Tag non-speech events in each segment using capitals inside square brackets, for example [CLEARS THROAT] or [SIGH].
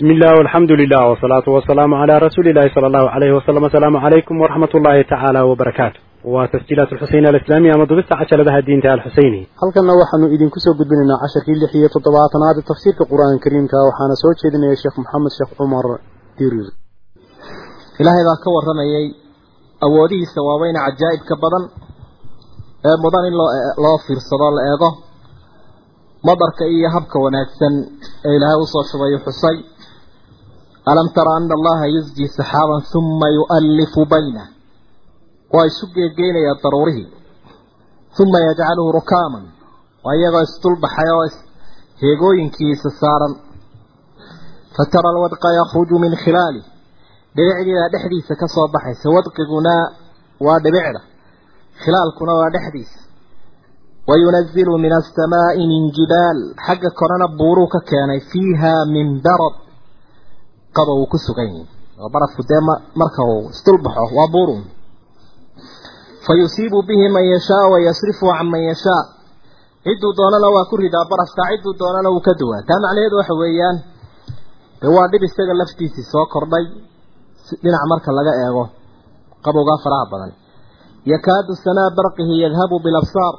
بسم الله والحمد لله والصلاة والسلام على رسول الله صلى الله عليه وسلم السلام عليكم ورحمة الله تعالى وبركاته وتسجيلات الحسين الإسلامية مضبط عشر لها الدين تعالى الحسيني هل كنا وحن إذن كسو قد بننا عشر كي لحية تطبعات هذا تفسير في القرآن الكريم كاوحانا سوى شيدنا يا شيخ محمد شيخ عمر ديروز ilaahay baa ka warramayay awoodihiisa waaweyn cajaa'ib ka badan ee mudan in loo loo fiirsado la eego madarka iyo habka alam tara ana allaha yusji saxaaban huma yu'allifu baynah waa isu geegeynaya daruurihii huma yajcaluhu rukaaman waa iyagoo isdulbaxay oo heegooyinkiisa saaran. Fatara alwadqa yakhruju min khilaalih dhibicdiibaa dhexdiisa ka soo baxaysa. Wadqiguna waa dhibicda. Khilaalkuna waa dhexdiisa. Wayunazilu min asamaai min jibaal. Xagga korena buuruu ka keenay. Fiiha min barad qaba uu ku sugan yihi oo barafku dee marka uu isdulbaxo waa buurun. Fa yusiibu bihi man yashaa wayasrifu can man yashaa. Cidduu doonana waa ku ridaa barafka cidduu doonana wuu ka duwaa. Taa macnaheedu waxa weeyaan dee waa dhib isaga laftiisii soo kordhay dhinac marka laga eego qabowgaa faraha badan. Yakaadu sanaa barqihi yadhabu bilabsaar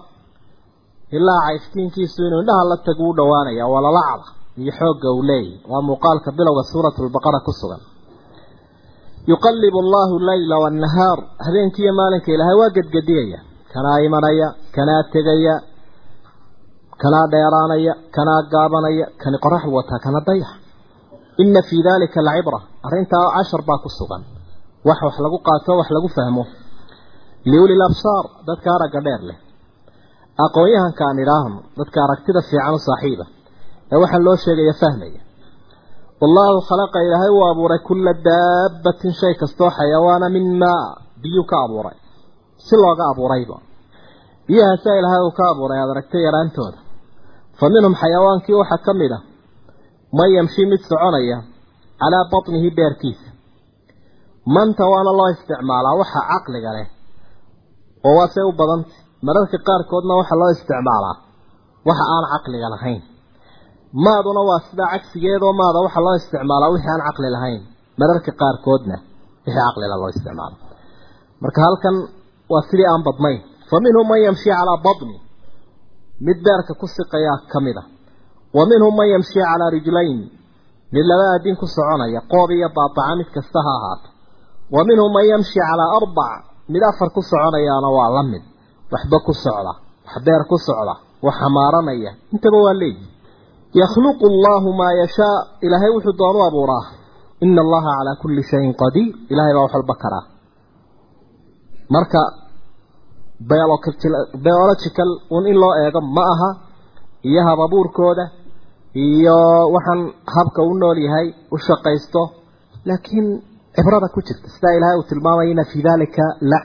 ilaa cayftiinkiisu inuu indhaha la tagu u dhowaanaya waa lalacda iyo xoogga uu leeyahy waa muuqaalka bilowga suuratu lbaqara ku sugan. Yuqallibu allahu leyla waannahaar habeenkiiyo maalinka ilaahay waa gedgediyaya kanaa imanaya kanaa tegaya kanaa dheeraanaya kanaa gaabanaya kani qoraxdu wataa kana dayax ina fii dalika lacibra. Arrintaa cashar baa ku sugan. Wax wax lagu qaato wax lagu fahmo. Liuli labsaar dadka aragga dheer leh. Aqoon-yahanka aan idhaahno dadka aragtida fiican u saaxiiba ee waxaa loo sheegaya fahmaya. Wallaahu khalaqa ilaahay uu abuuray kulla daabbatin shay kastoo xayawaana min maa biyuu ka abuuray. Si looga abuurayba biyahaasaa ilaahay uu ka abuuray aada aragtay yaraantooda. Fa minhum xayawaankii waxaa ka mid ah man yamshi mid soconaya calaa batnihi beerkiisa. Manta waana loo isticmaalaa waxa caqliga leh oo waasay u badantay mararka qaarkoodna waxaa loo isticmaalaa waxa aan caqliga lahayn maaduna waa sidaa cagsigeedoo maada waxaa loo isticmaalaa wixii aan caqli lahayn. Mararka qaarkoodna wixii caqlila loo isticmaalo marka halkan waa sidii aan badnayn. Fa minhum man yamshi calaa batni mid beerka ku siqayaa ka mid a wa minhum man yamshi calaa rijlayn. Mid laba aadin ku soconaya qoob iyo baataca mid kasta ha ahaato. Wa minhum man yamshi calaa arbac mid afar ku soconayaana waa la mid. Waxba ku socda wax beer ku socda wax xamaaranaya. Intaba waa leeyihi yakhluqu allahu maa yashaa ilaahay wuxuu doonu abuuraa ina allaha calaa kulli shayin qadiir ilahay baa wax walba karaa marka biological un in loo eego ma aha iyo hababuurkooda iyo waxaan habka u nool yahay u shaqaysto laakiin cibrada ku jirta sidaa ilaahay uu tilmaamaya ina fii dalika la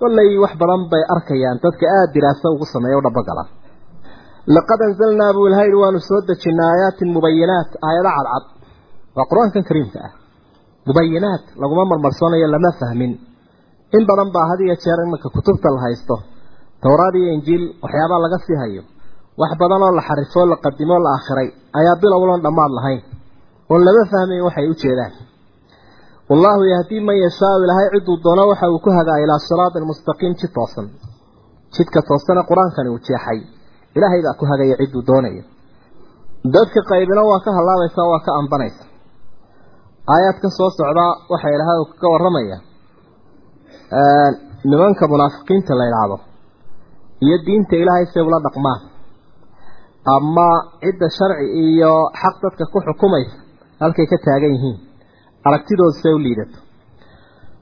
kollay wax badan bay arkayaan. Dadka aada diraaso ugu sameeya u dhabagalaan laqad anzalnaa buu ilahay waanu soo dejinay aayaatin mubayinaat aayado cadcad. Waa qur'aankan kariimka ah. Mubayinaat laguma marmarsoonayo lama fahmin. In badan baa had iyo jeer imanka kutubta la haysto. Towraad iyo injiil waxyaabaa laga sii hayo. Wax badan oo la xarifoo la qadimoo la aakhiray ayaa bilowlan dhammaad lahayn. Oon lama fahmayn waxay u jeedaan wallaahu yahdii man yashaau ilaahay ciduu doono waxa uu ku hagaa ilaa siraatin mustaqiim jid toosan. Jidka toosana qur'aankani uu jeexay. Ilaahay baa ku hagaya ciduu doonayo. Dadka qaybina waa ka hallaabaysaa waa ka ambanaysa aayaadkan soo socdaa waxaa ilaahay uu kaga warramaya nimanka munaafiqiinta la idhaahdo iyo diinta ilaahay say ula dhaqmaan ama cidda sharci iyo xaq dadka ku xukumaysa halkay ka taagan yihiin aragtidooda say u liidato.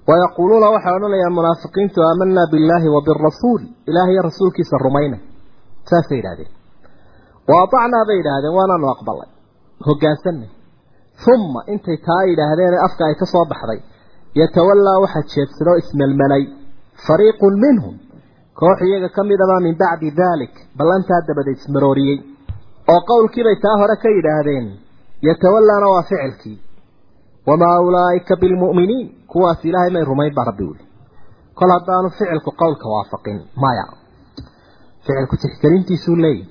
Wayaquuluuna waxay odhanayaan munaafiqiintu aamanaa billaahi wa birasuul ilaahay iyo rasuulkiisa rumayna. Saasay yidhahdeen wa atacnaa bay yidhaahdeen waanaanu aqbalay. Hoggaansanay uma intay taa yidhaahdeen afka ay ka soo baxday yatawallaa waxaa jeedsadoo ismelmelay. Fariiqun minhum. Koox iyaga ka midabaa min bacdi daalik. Ballantaa dabada ismarooriyey. Oo qowlkiibay taa hore ka yidhaahdeen. Yatawallaana waa ficilkii wamaa ulaa'ika bilmu'miniin kuwaas ilaahay may rumayn baa rabbi wuli kol haddaanu ficilku qowlka waafaqin maya. Ficilku tixgelintiisuu leeyahy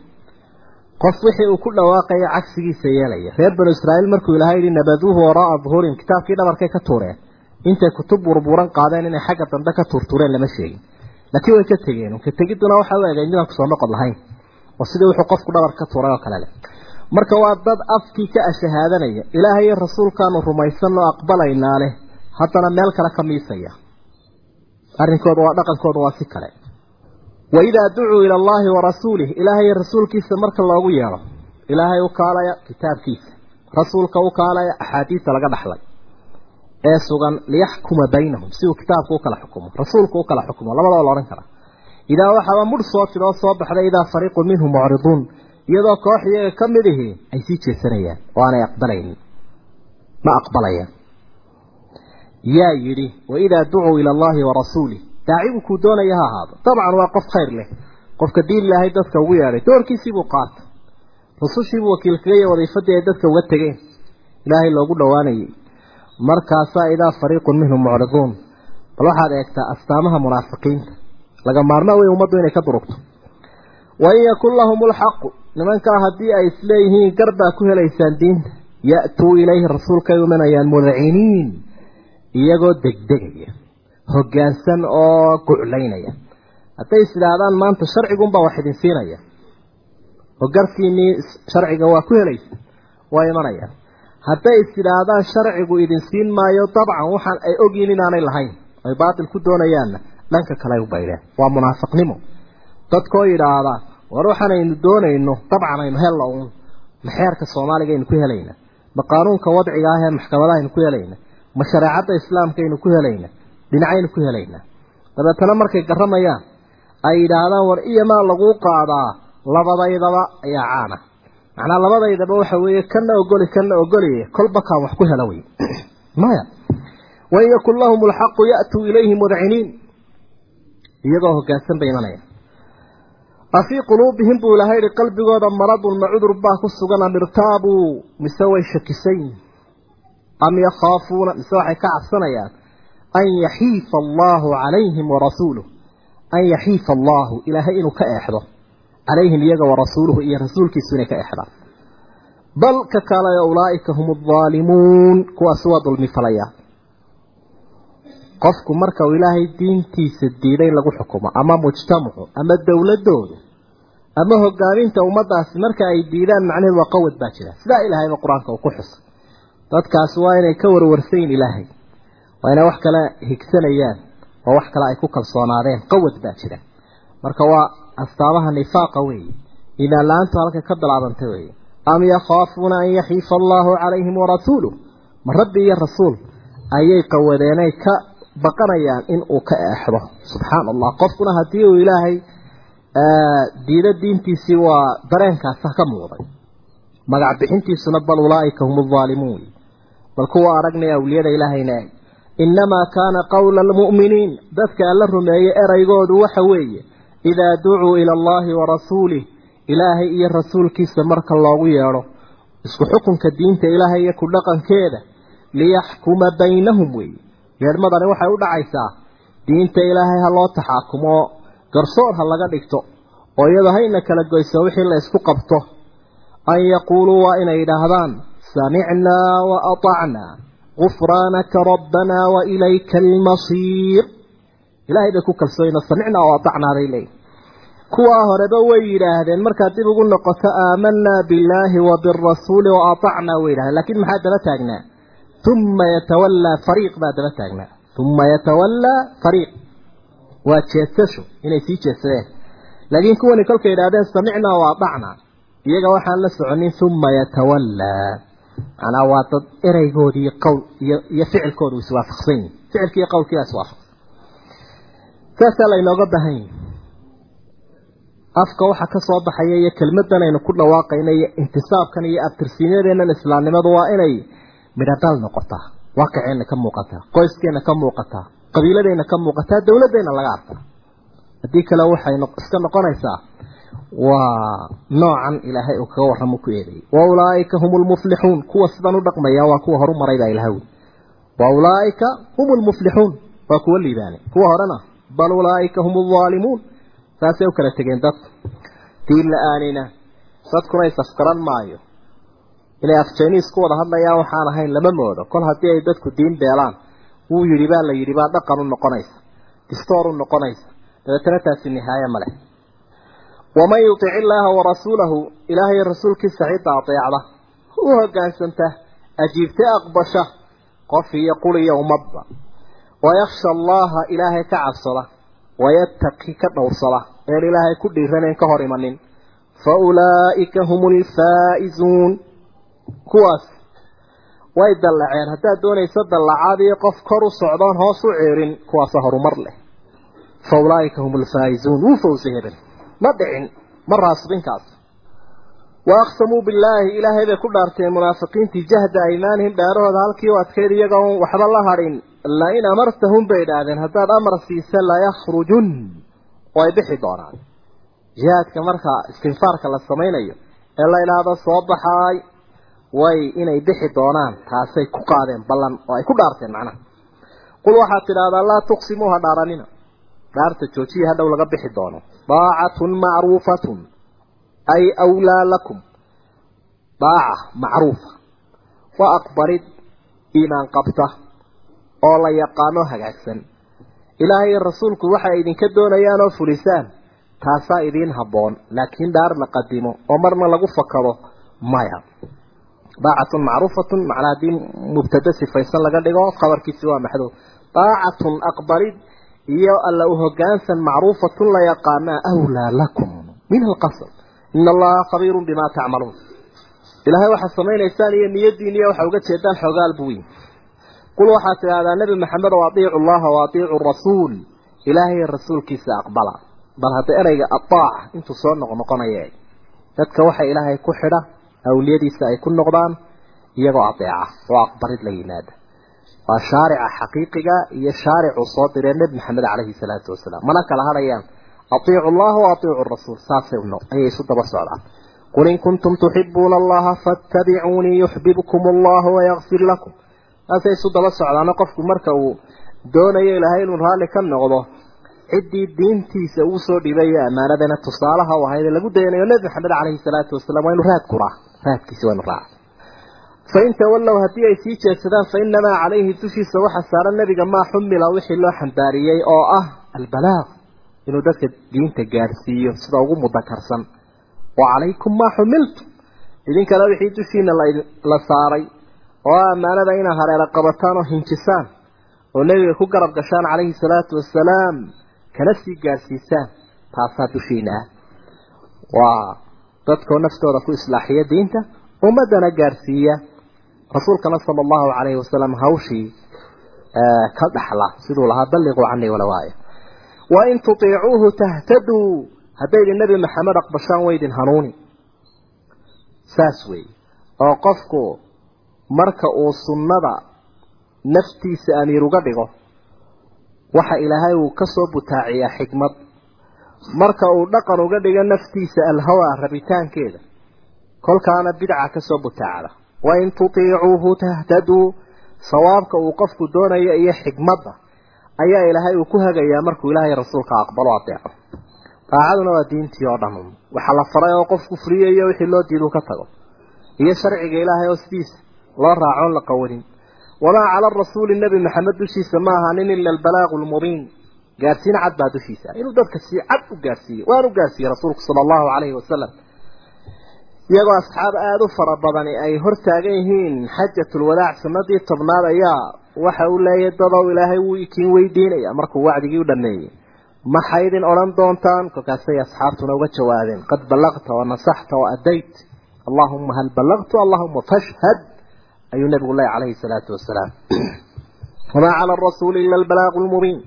qof wixii uu ku dhawaaqaya cagsigiisa yeelaya. Reer banu israa'iil markuu ilahay yidhi nabaduuhu waraa'a duhuurin kitaabkii dhabarkay ka tuureen. Intay kutub burburan qaadeen inay xagga dambe ka tuurtuureen lama sheegin. Laakiin way ka tegeen. Ka tegiduna waxa u egay midaan ku soo noqon lahayn. Oo sidii wuxuu qofku dhabar ka tuuray oo kale leh marka waa dad afkii ka ashahaadanaya ilaahay rasuulkaanu rumaysan oo aqbalaynaa leh haddana meel kale ka miisaya. Arrinkooda waa dhaqankooda waa si kale. Waidaa ducuu ila allahi wa rasuulih ilaahay rasuulkiisa marka loogu yeedho ilaahay u kaalaya kitaabkiisa. Rasuulka u kaalaya axaadiista laga dhaxlay. Ee sugan liyaxkuma baynahum si uu kitaabku u kala xukumo rasuulku u kala xukumo labadaba la odhan karaa. Idaa waxaaba mudh soo tidoo soo baxday idaa fariiqun minhum mucriduun iyadoo koox iyaga ka mid ihi ay sii jeesanayaan. Oo aanay aqbalaynin ma aqbalayaan. Yaa yidhi waidaa ducuu ila allahi wa rasuulih daacigu kuu doonaya ha ahaado. Dabcan waa qof khayr leh. Qofka diin ilaahay dadka ugu yeedhay doorkiisiibuu qaatay. Rusushiibuu wakiilkagaiyo wadiifadii ay dadka uga tegeen. Ilaahay loogu dhowaanayay. Markaasaa idaa fariiqun minhum mucriduun. Bal waxaad eegtaa astaamaha munaafiqiinta. Laga maarmaa wey ummaddu inay ka durugto. Wain yakun lahum lxaqu nimankaa haddii ay isleeyihiin gar baa ku helaysaan diinta ya'tuu ilayhi rasuulkay umanayaan mudciniin iyagoo degdegaya hoggaansan oo guclaynaya. Hadday is idhaahdaan maanta sharcigunbaa wax idin siinaya. Oo garkiinii sharciga waa ku helaysa waa imanayaan hadday is idhaahdaan sharcigu idin siin maayo dabcan waxaan ay ogyihiin inaanay lahayn. Ay baatil ku doonayaanna dhanka kale ay u baydheen waa munaafiqnimo dadkoo yidhaahda war waxaanaynu doonayno dabcan aynu hella uun. Ma xeerka soomaaliga aynu ku helayna. Ma qaanuunka wadciga ah ee maxkamadaha aynu ku helayna. Ma shareecadda islaamka aynu ku helayna. Dhinacaynu ku helaynaa dabeetana markay garamayaan ay yidhaahdaan war iyamaa laguu qaadaa labadaydaba ayaa caana. Macnaa labadaydaba waxa weeye kana ogoli kana ogoliye kolba kaan wax ku hela wey [CLEARS THROAT] maya. Wain yakun lahum alxaqu ya'tuu ilayhi mudciniin iyagoo hoggaansan bay imanaya afii quluubihim buu ilahay yihi qalbigooda maradun ma cudur baa ku sugan am irtaabuu mise way shakisayn am yakhaafuuna mise waxay ka cabsanayaan an yaxiifa allaahu calayhim warasuuluh an yaxiifa allaahu ilaahay inuu ka eexdo calayhim iyaga warasuuluhu iyo rasuulkiisu inay ka eexdaan bal ka kale ulaa'ika hum aldaalimuun kuwaasi waa dulmi falaya qofku marka uu ilaahay diintiisa diiday lagu xukumo ama mujtamacu ama dowladoodu ama hogaaminta ummadaasi marka ay diidaan macnaheedu waa qawad baa jira. Sidaa ilaahayba qur'aanka uu ku xusay dadkaasi waa inay ka warwarsayin ilaahay waa inay wax kale higsanayaan oo wax kale ay ku kalsoonaadeen. Qawad baa jira. Marka waa astaamaha nifaaqa weeye. Iimaan la'aantu halka ka bilaabantay weeye. Am yakhaafuuna an yaxiifa allaahu calayhim warasuuluh ma rabbi iyo rasuul ayay qawadeenay ka baqanayaan in uu ka eexdo. Subxaana allah qofkuna haddii uu ilaahay diido diintiisii waa dareenkaasa ka muuqday. Magac bixintiisuna bal ulaa'ika hum aldaalimuun bal kuwa aragnaya awliyada ilaahayna eg innamaa kaana qowla almu'miniin dadka alla rumeeyey eraygoodu waxa weeye idaa ducuu ila allaahi wa rasuulih ilaahay iyo rasuulkiisa marka loogu yeedho isku xukunka diinta ilaahay iyo ku dhaqankeeda liyaxkuma baynahum weeye yeedhmadani waxay u dhacaysaa diinta ilaahay ha loo taxaakumo garsoor ha laga dhigto oo iyadoo hayna kala goyso wixii la isku qabto. An yaquuluu waa inay yidhaahdaan samicnaa wa atacnaa gufraanaka rabbanaa wa ilayka almasiir. Ilaahay bay ku kalsooyno samicnaa wa atacnaa bay leeyihiin kuwaa horeba way yidhaahdeen markaad dib ugu noqoto aamanaa billaahi wa birasuuli wa atacnaa way yidhahdeen laakiin maxaa daba taagnaa uma yatawallaa fariiq baa daba taagnaa uma yatawallaa fariiq. Waa jeedsasho inay sii jeedsadeen laakiin kuwani kolkay yidhahdeen samicnaa wa atacnaa iyaga waxaan la soconin uma yatawallaa macnaa waa dad ereygoodii qowl iyo iyo ficilkoodu iswaafaqsan yihiin ficilki iyo qowlkiiaa iswaafaqsan saasaa laynooga baahan yihi afka waxa ka soo baxaya iyo kelmadan aynu ku dhawaaqayna iyo intisaabkan iyo abtirsiinyadeennan islaamnimadu waa inay midhadhal noqotaa waaqiceenna ka muuqataa qoyskeenna ka muuqataa qabiiladeenna ka muuqataa dowladeenna laga arkaa haddii kale waxay iska noqonaysaa waa noocan ilaahay uu kaga warramo ku eedeeyay wa ulaa'ika hum lmuflixuun kuwa sidan u dhaqmaya waa kuwa horu maray baa ilaha wi wa ulaa'ika hum lmuflixuun waa kuwa liibaanay kuwa horena bal ulaa'ika hum aldaalimuun saasay u kala tegeen dadku diin la'aanina dadkuna isafgaran maayo inay afjaniis ku wada hadlayaan waxaan ahayn lama moodo. Kol haddii ay dadku diin beelaan wuu yidhi baa la yidhi baa dhaqan u noqonaysa distoor u noqonaysa. Dabeetana taasi nihaaye ma leh. Waman yutic illaaha warasuulahu ilaahay rasuulkiisa cidda adeecda u hogaansanta ajiibta aqbasha qof iyo qul iyo ummadba. Wayaksha allaha ilaahay ka cabsada. Wayattaqi ka dhowrsada. Een ilaahay ku dhiiranayn ka hor imanin. Fa ulaa'ika hum lfaa'izuun kuwaas way dallaceen. Haddaad doonayso dallacaadii qof kor u socdoon hoos u ceerin kuwaasa horumar leh. Fa ulaa'ika hum lfaa'izuun wuu fawsa hebel. Ma dhicin ma raasbinkaas wa aqsamuu billaahi ilaahay bay ku dhaarteen munaafiqiintii jahda aymaanihim dhaarahooda halkii u adkayd iyagoon waxba la hadhin. Lain amartahum bay idhaahdeen. Haddaad amar siisa layakrujun way bixi doonaan. Jihaadka marka istinfaarka la samaynayo ee la idhaahdo soo baxaay way inay bixi doonaan taasay ku qaadeen ballan oo ay ku dhaarteen macnaha. Qul waxaad tidhaahdaa laa tuqsimuuha dhaaranina. Dhaarta joojiya hadhow laga bixi doono. Daacatun macruufatun ay awlaa lakum. Daaca macruufa. Waa aqbarid iimaan qabta oo la yaqaano hagaagsan. Ilaahay iyo rasuulku waxay idinka doonayaan oo fulisaan taasaa idiin habboon. Laakiin dhaar la qadimo oo marna lagu fakado maya daacatun macruufatun macnaa haddii mubtada sifaysan laga dhigo khabarkiisi waa maxduud daacatun aqbalid iyo alla u hoggaansan macruufatun la yaqaanaa awlaa lakum min alqasr ina allaha khabiirun bimaa tacmaluun ilaahay waxaad samaynaysaan iyo niyadiin iyo waxa uga jeedaan xoogaal buu yihi qul waxaad tidhahdaa nebi maxamed oo atiicu llaha wa atiicu rasuul. Ilaahay rasuulkiisa aqbala. Bal hadda ereyga adaaca intuu soo noqnoqonaya dadka waxa ilaahay ku xidha awliyadiisa ay ku noqdaan iyagoo adeeca oo aqbarid la yimaada waa shaarica xaqiiqiga iyo shaaricu soo diree nebi maxamed calayhi salaatu wasalaam. Mana kala hadhayaan atiicu allaha wa atiicu rasuul saasay ayay isu daba socdaan. Qul in kuntum tuxibuuna allaha fattabicuunii yuxbibkum allahu wayakfir lakum. Saasay isu daba socdaano qofku marka uu doonayo ilaahay inuu raalli ka noqdo ciddii diintiisa uu soo dhibay ammaanadana tusaalaha u ahayd lagu dayanayo nebi maxamed calayhi salaatu wasalaam waa inu raad kuraa raadkiisi waa inu raaca fain tawallow haddii ay sii jeedsadaan fa inamaa calayhi dushiisa waxa saaran nebiga maa xumila wixii loo xambaariyey oo ah albalaaq inuu dadka diinta gaadhsiiyo sida ugu mudakarsan wa calaykum maa xumiltum idinkana wixii dushiina la saaray oo ammaanada inaa hareera qabataan oo hinjisaan oo nebiga ku garab gashaan calayhi salaatu wasalaam kana sii gaadhsiisaan taasaa dushiina ah waa dadkoo naftooda ku islaaxiya diinta ummaddana gaadhsiiya rasuulkana sala allahu calayhi wasalam hawshii ka dhaxla. Siduu lahaa balliquu canii walawaaya wa in tutiicuuhu tahtaduu haddaydin nebi maxamed aqbashaan waydin hanuuni. Saas weeye. Oo qofku marka uu sunnada naftiisa amiir uga dhigo waxa ilaahay uu ka soo butaaciyaa xikmad. Marka uu dhaqan uga dhigo naftiisa alhawa rabitaankeeda kolkaana bidca ka soo butaacda. Wa in tutiicuuhu tahtaduu sawaabka uu qofku doonayo iyo xikmadda ayaa ilaahay uu ku hagayaa markuu ilaahay rasuulka aqbalo adeeco daacaduna waa diintii oo dhan. Waxaa la faray oo qofku furiyayo wixii loo diidu ka tago. Iyo sharciga ilaahay oo sidiisa loo raacoon la qawanin wamaa cala arasuuli nebi maxamed dushiisa ma ahaanin ila albalaaqu lmubiin gaarsiin cad baa dushiisa. Inuu dadka si cad u gaarsiiyo u gaarsiiyey rasuulku sala allahu calayhi wasalam iyagoo asxaab aada u fara badani ay hor taagan yihiin xajatulwadaac sanadii tobnaad ayaa waxa uu leeyahay dadow ilaahay wuu ikiin weydiinaya. Markuu wacdigii u dhameeyey maxay idin odhan doontaan? Kolkaasay asxaabtuna uga jawaabeen qad ballaqta wa nasaxta wa adayt allahuma hal ballaqtu allahuma fashhad ayuu nabigu leeyahy calayhi salaatu wasalaam. Wamaa cala arasuuli ila albalaaqu lmubiin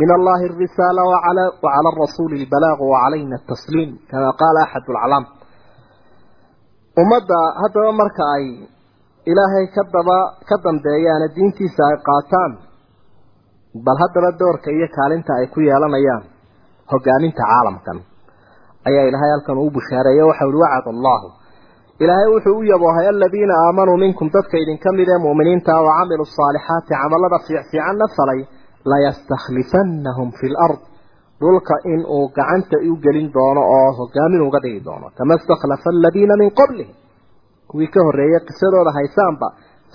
min allahi alrisaala wacala arasuuli albalaaqu wacalayna atasliim kama qaala axad alcalaam. Ummadda haddaba marka ay ilaahay ka daba ka dambeeyaane diintiisa ay qaataan bal haddaba doorka iyo kaalinta ay ku yeelanayaan hogaaminta caalamkan ayaa ilaahay halkan uu bushaareeye waxa uhi wacad allahu ilaahay wuxuu u yaboohay aladiina aamanuu minkum dadka idinka mid ee mu'miniinta wa camiluu saalixaati camalada fiicfiicanna falay layastakhlifannahum fi lard dhulka in uu gacanta u gelin doono oo hogaamin uga dhigi doono. Kama istakhlafa aladiina min qablihim. Kuwii ka horreeyey qisadooda haysaanba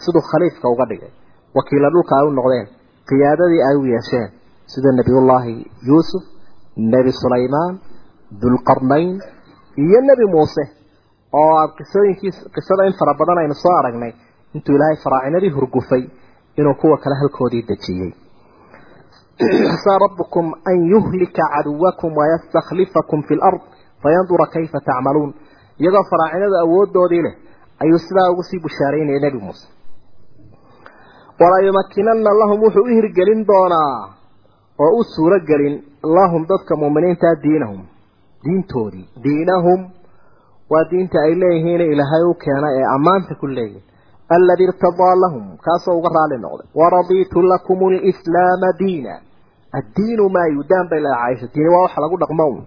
siduu khaliifka uga dhigay. Wakiila dhulka ay u noqdeen qiyaadadii ay u yeesheen sida nebiyullaahi yuusuf nebi sulaymaan dulqarnayn iyo nebi muuse oo aada qisooyinkiis qisada in fara badan aynu soo aragnay intuu ilaahay faraacinadii hurgufay inuu kuwa kale halkoodii dejiyey عسى ربكم أن يهلك عدوكم ويستخلفكم في الأرض فينظر كيف تعملون يغفر عن هذا أود دودي له أي سلا وسي بشارين نبي موسى ولا يمكنن اللهم وحوه رجلين دونا وأسو رجلين اللهم ضدك مؤمنين تا دينهم دين توري دينهم waa diinta ay leeyihiin ilaahay u keena ee ammaanta ku leeyihiin alladii irtadaa lahum kaasoo uga raali noqday. Waradiitu lakum lislaama diina. Addiinu maa yudaan bay leeda caaisha diini waa waxa lagu dhaqmo un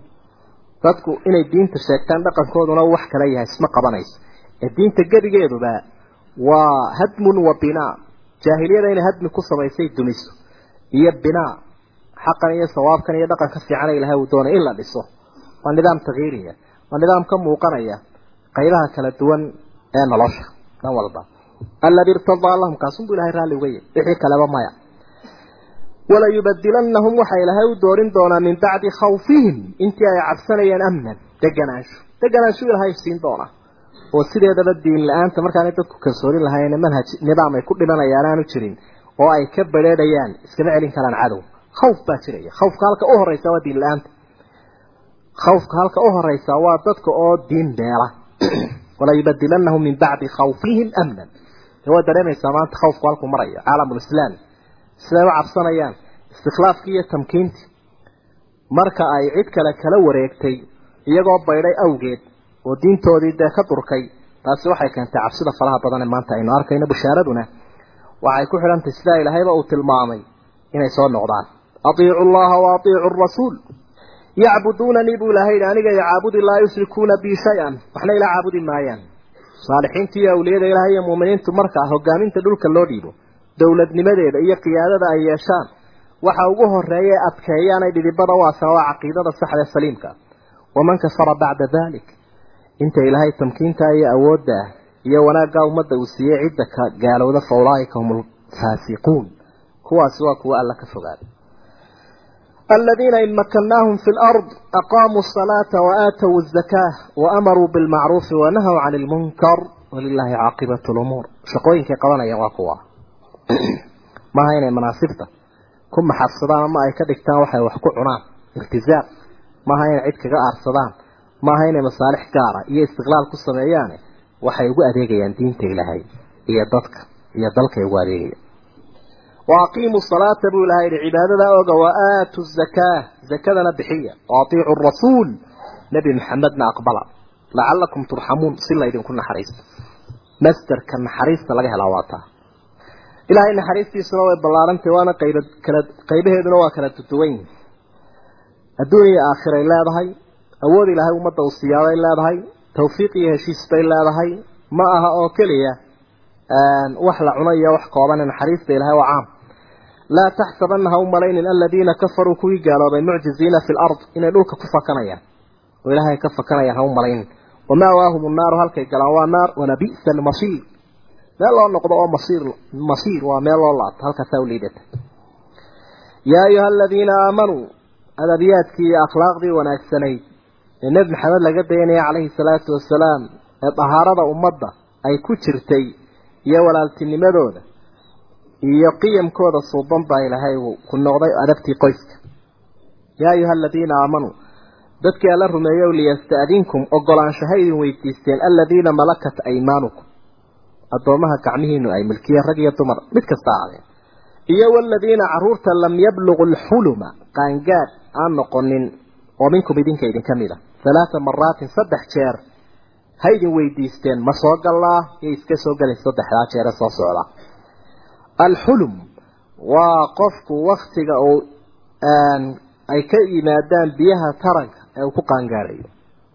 dadku inay diinta sheegtaan dhaqankooduna wax kala yahay isma qabanayso. Ee diinta gebigeeduba waa hadmun wa binaa. Jaahiliyada inay hadmi ku samaysay dumiso iyo binaa. Xaqan iyo sawaabkan iyo dhaqanka fiican ilahay uu doonay in la dhiso. Waa nidaam takyiiriya waa nidaam ka muuqanaya qaybaha kala duwan ee nolosha. Dhan walba. Alladhi irtadaa lahum kaasunbuu ilahay raalli uga yahy wixii kaleba maya. Wala yubadilannahum waxa ilaahay u doorin doonaa min bacdi khawfihim. Intii ay cabsanayeen amnan deganaansho deganaansho ilaahay siin doonaa. Oo sideedaba diin la'aanta markaanay dadku kalsoonin lahayn manhaj nidaam ay ku dhimanayaan aanu jirin oo ay ka badheedhayaan iskama celin karaan cadow. Khawf baa jiraya. Khawfka halka u horeysa waa diin la'aanta khawfka halka u horeysa waa dadka oo diin beela. [CLEARS THROAT] Wala yubadilannahum min bacdi khawfihim amnan. Waa dareemaysaa maanta khawfku halku marayo caalamulislaam siday u cabsanayaan istikhlaafkii iyo tamkiintii. Marka ay cid kale kala wareegtay iyagoo baydhay awgeed oo diintoodii dee ka durkay taasi waxay keentay cabsida faraha badan ee maanta aynu arkayno bushaaraduna. Waxay ku xidhantahy sidaa ilaahayba uu tilmaamay inay soo noqdaan. Atiicu allaha wa atiicu rasuul yacbuduunanii buu ilahay yidhi aniga yacaabudi laa yushrikuuna bi shay-an. Waxna ila caabudi maayaan. Saalixiinta iyo awliyada ilahay iyo muuminiintu markaa hogaaminta dhulka loo dhiibo dowladnimadeeda iyo qiyaadada ay yeeshaan waxa ugu horreeya adkeeyaan ay dhidibada u asana waa caqiidada saxda saliimka. Waman kafara bacda dalik inta ilaahay tamkiinta iyo awoodda iyo wanaagga ummadda uu siiyey cidda ka gaalowda fa ulaaika hum alfaasiquun kuwaasi waa kuwa alla ka fogaaday الذين إن مكناهم في الأرض أقاموا الصلاة وآتوا الزكاة وأمروا بالمعروف ونهوا عن المنكر ولله عاقبة الأمور شقوين كي قوانا يواقوا ما هين مناسبته كم حفصدان ما أي كدكتان وحي وحكو عنان التزام ما هين عيد كغا أرصدان ما هين مصالح كارة إيه استغلال قصة مياني وحي يقو أديقيان دين تيلهي إيه ضدك إيه ضلك يقو أديقيان وأقيموا الصلاة بو لهاي العبادة أوغا وآتوا الزكاة زكاة نبحية وأطيعوا الرسول نبي محمد أقبل لعلكم ترحمون صلى إذن كنا حريص مستر كان حريص لغيها الأواتا إلهي إن حريصتي سنوى بلارنتي وانا قيبه دنوا كانت تتوين الدنيا آخرة إلا هذا أود إلهي ومدى الصيادة إلا هذا توفيقي هشيس إلا هذا ما أها أوكلية وحل عنيا وحقابا نحريص إلهي وعام laa taxsabannaha u malaynin aladiina kafaruu kuwii gaaloobay mucjiziina fi lard inay dhulka ku fakanayaan. Oo ilaahay ka fakanayaan ha u malaynin wamaawaahum naaru halkay galaan waa naar walabi'sa almasiir meel loo noqdo oo masiir masiir waa meel loo laato halkaasa u liidata. Yaa ayuha aladiina aamanuu adabiyaadkii iyo akhlaaqdii wanaagsanayd ee nebi maxamed laga dayanaya calayhi salaatu wasalaam ee dahaarada ummadda ay ku jirtay iyo walaaltinimadooda iyo qiyamkooda suuban baa ilaahay ku noqday adabtii qoyska. Yaa ayuha aladiina aamanuu dadkii alla rumeeyow liyasta'dinkum ogolaanshaha idin weydiisteen aladiina malakat aymaanukum. Addoomaha gacmihiinu ay milkiyeen rag iyo dumar mid kasta aadeen iyo waladiina carruurta lam yabluqu alxuluma qaangaad aan noqonin oo minkum idinka idinka mid a halaata maraatin saddex jeer ha idin weydiisteen ma soo gallaa? Iyo iska soo galay saddexdaa jeere soo socda alxulum waa qofku waktiga uu ay ka yimaadaan biyaha taranka ee uu ku qaangaarayo.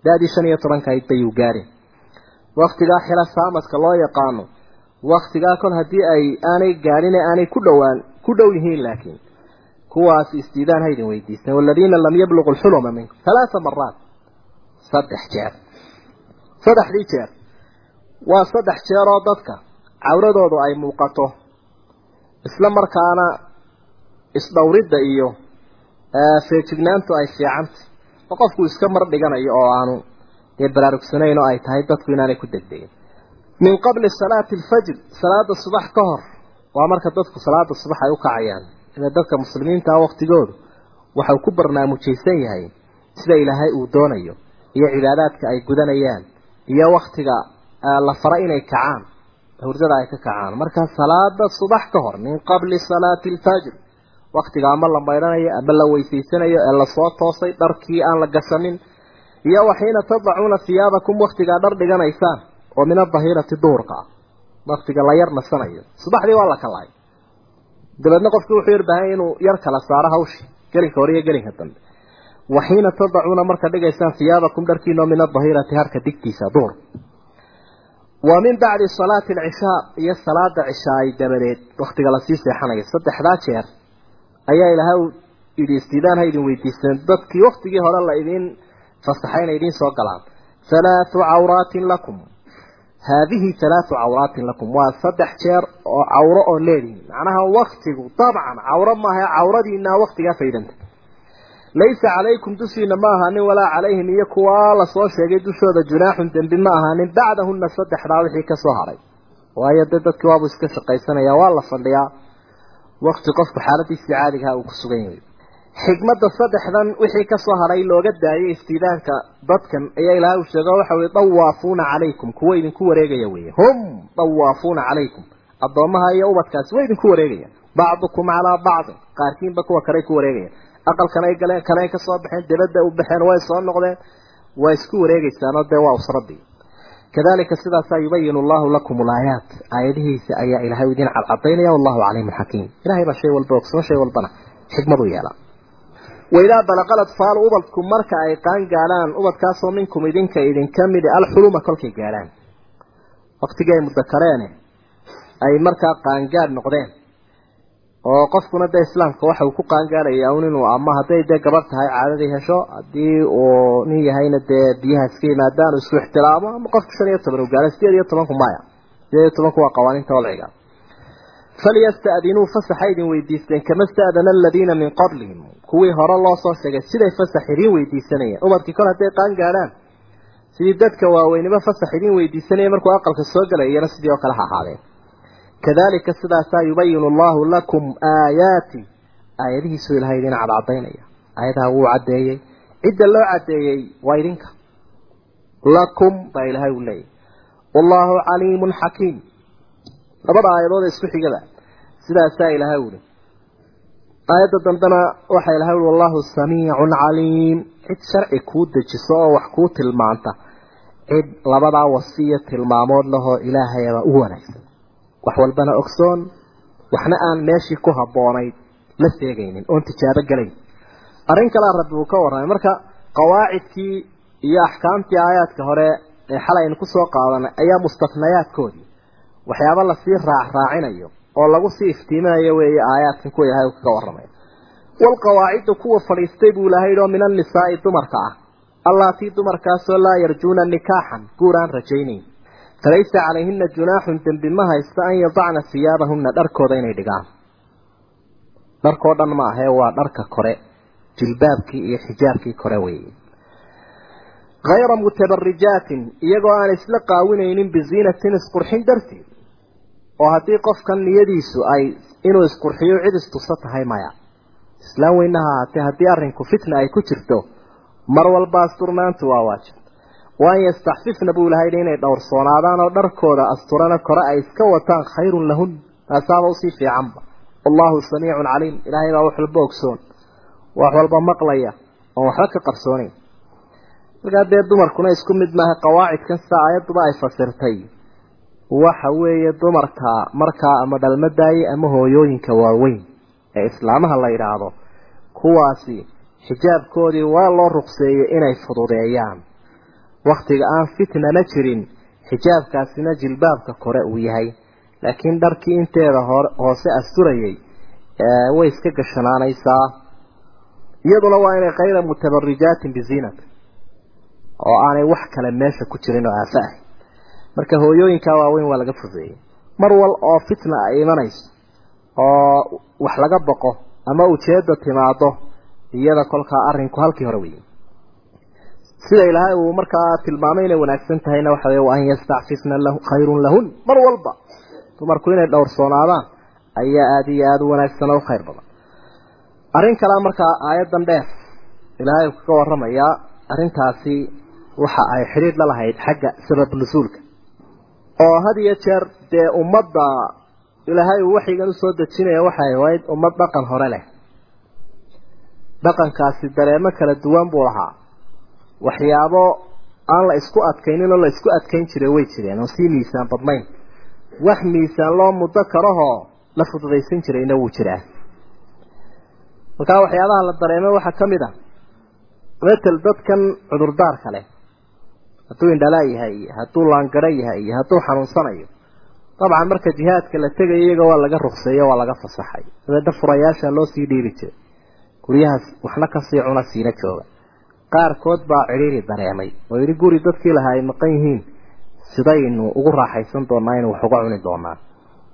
Da-dii shan iyo tobanka ayd bayuu gaadhin waktigaa xila saamaska loo yaqaano waktigaa kol haddii ay aanay gaadhin ee aanay ku dhowaan ku dhow yihiin laakiin kuwaas istiidaan ha idin weydiisteen waladiina lam yabluqu lxuluma minkum halaaa maraat saddex jeer. Saddexdii jeer waa saddex jeer oo dadka cawradoodu ay muuqato isla markaana isdhowridda iyo feejignaantu ay fiicanta oo qofku iska mar dhiganayo oo aanu dee baraarugsanayn oo ay tahay dadku inaanay ku degdegin. Min qabli salaati alfajr salaada subax ka hor waa marka dadku salaada subax ay u kacayaan. Ila dadka muslimiinta ah waqtigoodu waxau ku barnaamijaysan yahay sida ilaahay uu doonayo iyo cibaadaadka ay gudanayaan iyo waktiga la fara inay kacaan hurdada ay ka kacaan. Marka salaada subax ka hor min qabli salaati alfajr waktiga ama la maydhanayo ama la weysaysanayo ee la soo toosay dharkii aan la gashanin iyo waxiina tadacuuna hiyaabakum waktigaa dhar dhiganaysaan oo min adahirati duhurka ah waktiga la yar nasanayo subaxdii waa la kalaay dabeedna qofku wuxuu yar baahanya inuu yar kala saaro hawshi gelinka hore iyo gelinka dambe. Waxiina tadacuuna marka dhigaysaan hiyaabakum dharkiinoo min adahirati harka digtiisa duhur wa min bacdi salaati alcishaa iyo salaada cishaay dabadeed. Waktiga la sii seexanayo saddexdaa jeer ayaa ilaahay yidhi istiidaan ha idin weydiisteen. Dadkii waktigii hore la idin fasaxay inay idiin soo galaan. Halaathu cawraatin lakum. Haadihi halaathu cawraatin lakum waa saddex jeer oo cawro oo leedihin macnaha waktigu dabcan cawro maaha cawradiinaa waktigaa faydanta laysa calaykum dushiina ma ahaanin walaa calayhim iyo kuwaa la soo sheegay dushooda junaaxun dembi ma ahaanin bacdahunna saddexdaa wixii ka soo haray. Waayo dee dadkii waabuu iska shaqaysanaya waa la fadhiyaa. Wakti qofku xaaladiisii caadigaha uu ku sugan yahay. Xikmadda saddexdan wixii ka soo haray looga daayay istiidaanka dadkan ayaa ilaahay uu sheego waxa weye dawaafuuna calaykum. Kuwa idinku wareegaya weye hum dawaafuuna calaykum. Addoommaha iyo ubadkaasi way idinku wareegayaan. Bacdukum calaa bacdin. Qaarkiinba kuwa kale ku wareegayaan aqalkan ay galeen kan ka soo baxeen dibadda u baxeen way soo noqdeen waa isku wareegaysaanoo dee waa usradii kadalika sidaasaa yubayinu allahu lakum alaayaat. Aayadihiisa ayaa ilahay idin cadcadaynaya wallahu caliimun xakiim. Ilahay baa shay walba ogsoon shay walbana xikmadu yeela. Waidaa balaqal atfaalu ubadku marka ay qaan gaadhaan ubadkaasoo minkum idinka idinka midi alxuluma kolkay gaadhaan waktigii ay mudakareene ay markaa qaangaadh noqdeen oo qofkuna dee islaamka waxa uu ku qaangaadhaya un inuu ama hadday dee gabadh tahay caadadii hesho haddii uu nin yahayna dee biyaha iska yimaadaan isku ixtiraamo ama qofku shan iyo toban uu gaaro sideed iyo tobanku maya. Sideed iyo tobanku waa qawaaniinta wadciga falyasta'dinuu fasaxa idin weydiisteen kama sta'dana aladiina min qablihim. Kuwii hore loo soo sheegay siday fasax idiin weydiisanayeen. Ubadkii kol hadday qaan gaadhaan sidii dadka waaweynimo fasax idiin weydiisanaya markuu aqalka soo galay iyana sidii oo kale ha ahaadeen kadalika sidaasaa yubayinu allahu lakum aayaati. Aayadihiisuu ilahay idin cadcadaynaya. Aayadaha wuu caddeeyey. Cidda loo caddeeyey waa idinka. Lakum baa ilahay uu leeyahy wallahu caliimun xakiim. Labada aayadood ee isku xigada sidaasaa ilaahay uli aayadda dambena waxaa ilahay uli wallahu samiicun caliim. Cid sharci kuu dejiso oo wax kuu tilmaanta cid labadaa wasiya tilmaamood lahoo ilaahayaba u wanaagsan wax walbana ogsoon waxna aan meeshii ku habboonayd la seegaynin oon tijaabo gelayn. Arrin kalea rabbi uu ka warramay marka qawaacidkii iyo axkaamtii aayaadka hore ee xalay aynu ku soo qaadanay ayaa mustafnayaadkoodii. Waxyaaba la sii raac raacinayo oo lagu sii iftiiminayo weeye aayaadkan kuwa ilahay ka warramay. Walqawaacidu kuwa fadhiistay buu ilahay oo min annisaa'i dumarka ah allaatii dumarkaasoo laa yarjuuna nikaaxan guur aan rajaynayn falaysa calayhina junaaxun dembi ma haysta an yadacna siyaabahunna dharkooda inay dhigaan. Dharkoo dhan ma ahee waa dharka kore jilbaabkii iyo xijaabkii kore weeye. Hayra mutabarijaatin iyagoo aan isla qaawinaynin biziinatin isqurxin darteed. Oo haddii qofkan niyadiisu ay inuu isqurxiyo cid istusa tahay maya. Islaam weynaha ahaatee haddii arrinku fitna ay ku jirto mar walba asturnaantu waa waajib waan yastaxfifna buu ilahay inay dhowrsoonaadaan oo dharkooda asturana kore ay iska wataan khayrun lahun taasaaba u sii fiicanba wallahu samiicun caliim ilaahay baa wax walba ogsoon wax walba maqlaya oon waxba ka qarsoonayn markaa dee dumarkuna isku mid maaha qawaacidkan sida aayadduba ay fasirtay waxa weeye dumarka markaa ama dhalmadaaye ama hooyooyinka waaweyn ee islaamaha la yidhaahdo kuwaasi xijaabkoodii waa loo ruqseeyey inay fududeeyaan waktiga aan fitnana jirin xijaabkaasina jilbaabka kore uu yahay. Laakiin dharkii inteeda hoose asturayay way iska gashanaanaysaa. Iyaduna waa inay kayra mutabarijaatin biziinat oo aanay wax kale meesha ku jirin oo aafa ah marka hooyooyinkaa waaweyn waa laga fuseeyey mar wal oo fitna ay imanayso oo wax laga baqo ama ujeedda timaado iyada kolkaa arrinku halkii hore weeyey sida ilaahay uu markaa tilmaamay inay wanaagsan tahayna waxa weeye waan yastacfifna lahu khayrun lahun. Mar walba dumarku inay dhowrsoonaadaan ayaa aada iyo aada u wanaagsan oo khayr badan. Arrin kalea markaa aayaddan dheer ilaahay uu kaga warramayaa arrintaasi waxa ay xidhiir la lahayd xagga sabab nusuulka. Oo had iyo jeer dee ummadda ilaahay uu waxyigan u soo dejinaya waxay ahayd ummad dhaqan hore leh. Dhaqankaasi dareemo kala duwan buu lahaa waxyaabo aan la isku adkaynin oo la isku adkayn jiray way jireen oo sii miisaan badnayn. Wax miisaan loo muddo karahoo la fududaysan jirayna wuu jiraa. Markaa waxyaabaha la dareemay waxaa ka mid a metel dadkan cudurdaarka leh. Hadduu indhalaa yahay iyo hadduu laangaro yahay iyo hadduu xanuunsanayo dabcan marka jihaadka la tegayo iyaga waa laga rukseeyo waa laga fasaxay. Dabeedna furayaasha loo sii dhiibi jiray guryahaas waxna ka sii cuna siina jooga qaarkood baa cidhiiri dareemay. Oo yidhi guri dadkii lahaa ay maqan yihiin sidaynu ugu raaxaysan doonaa inu wax uga cuni doonaa.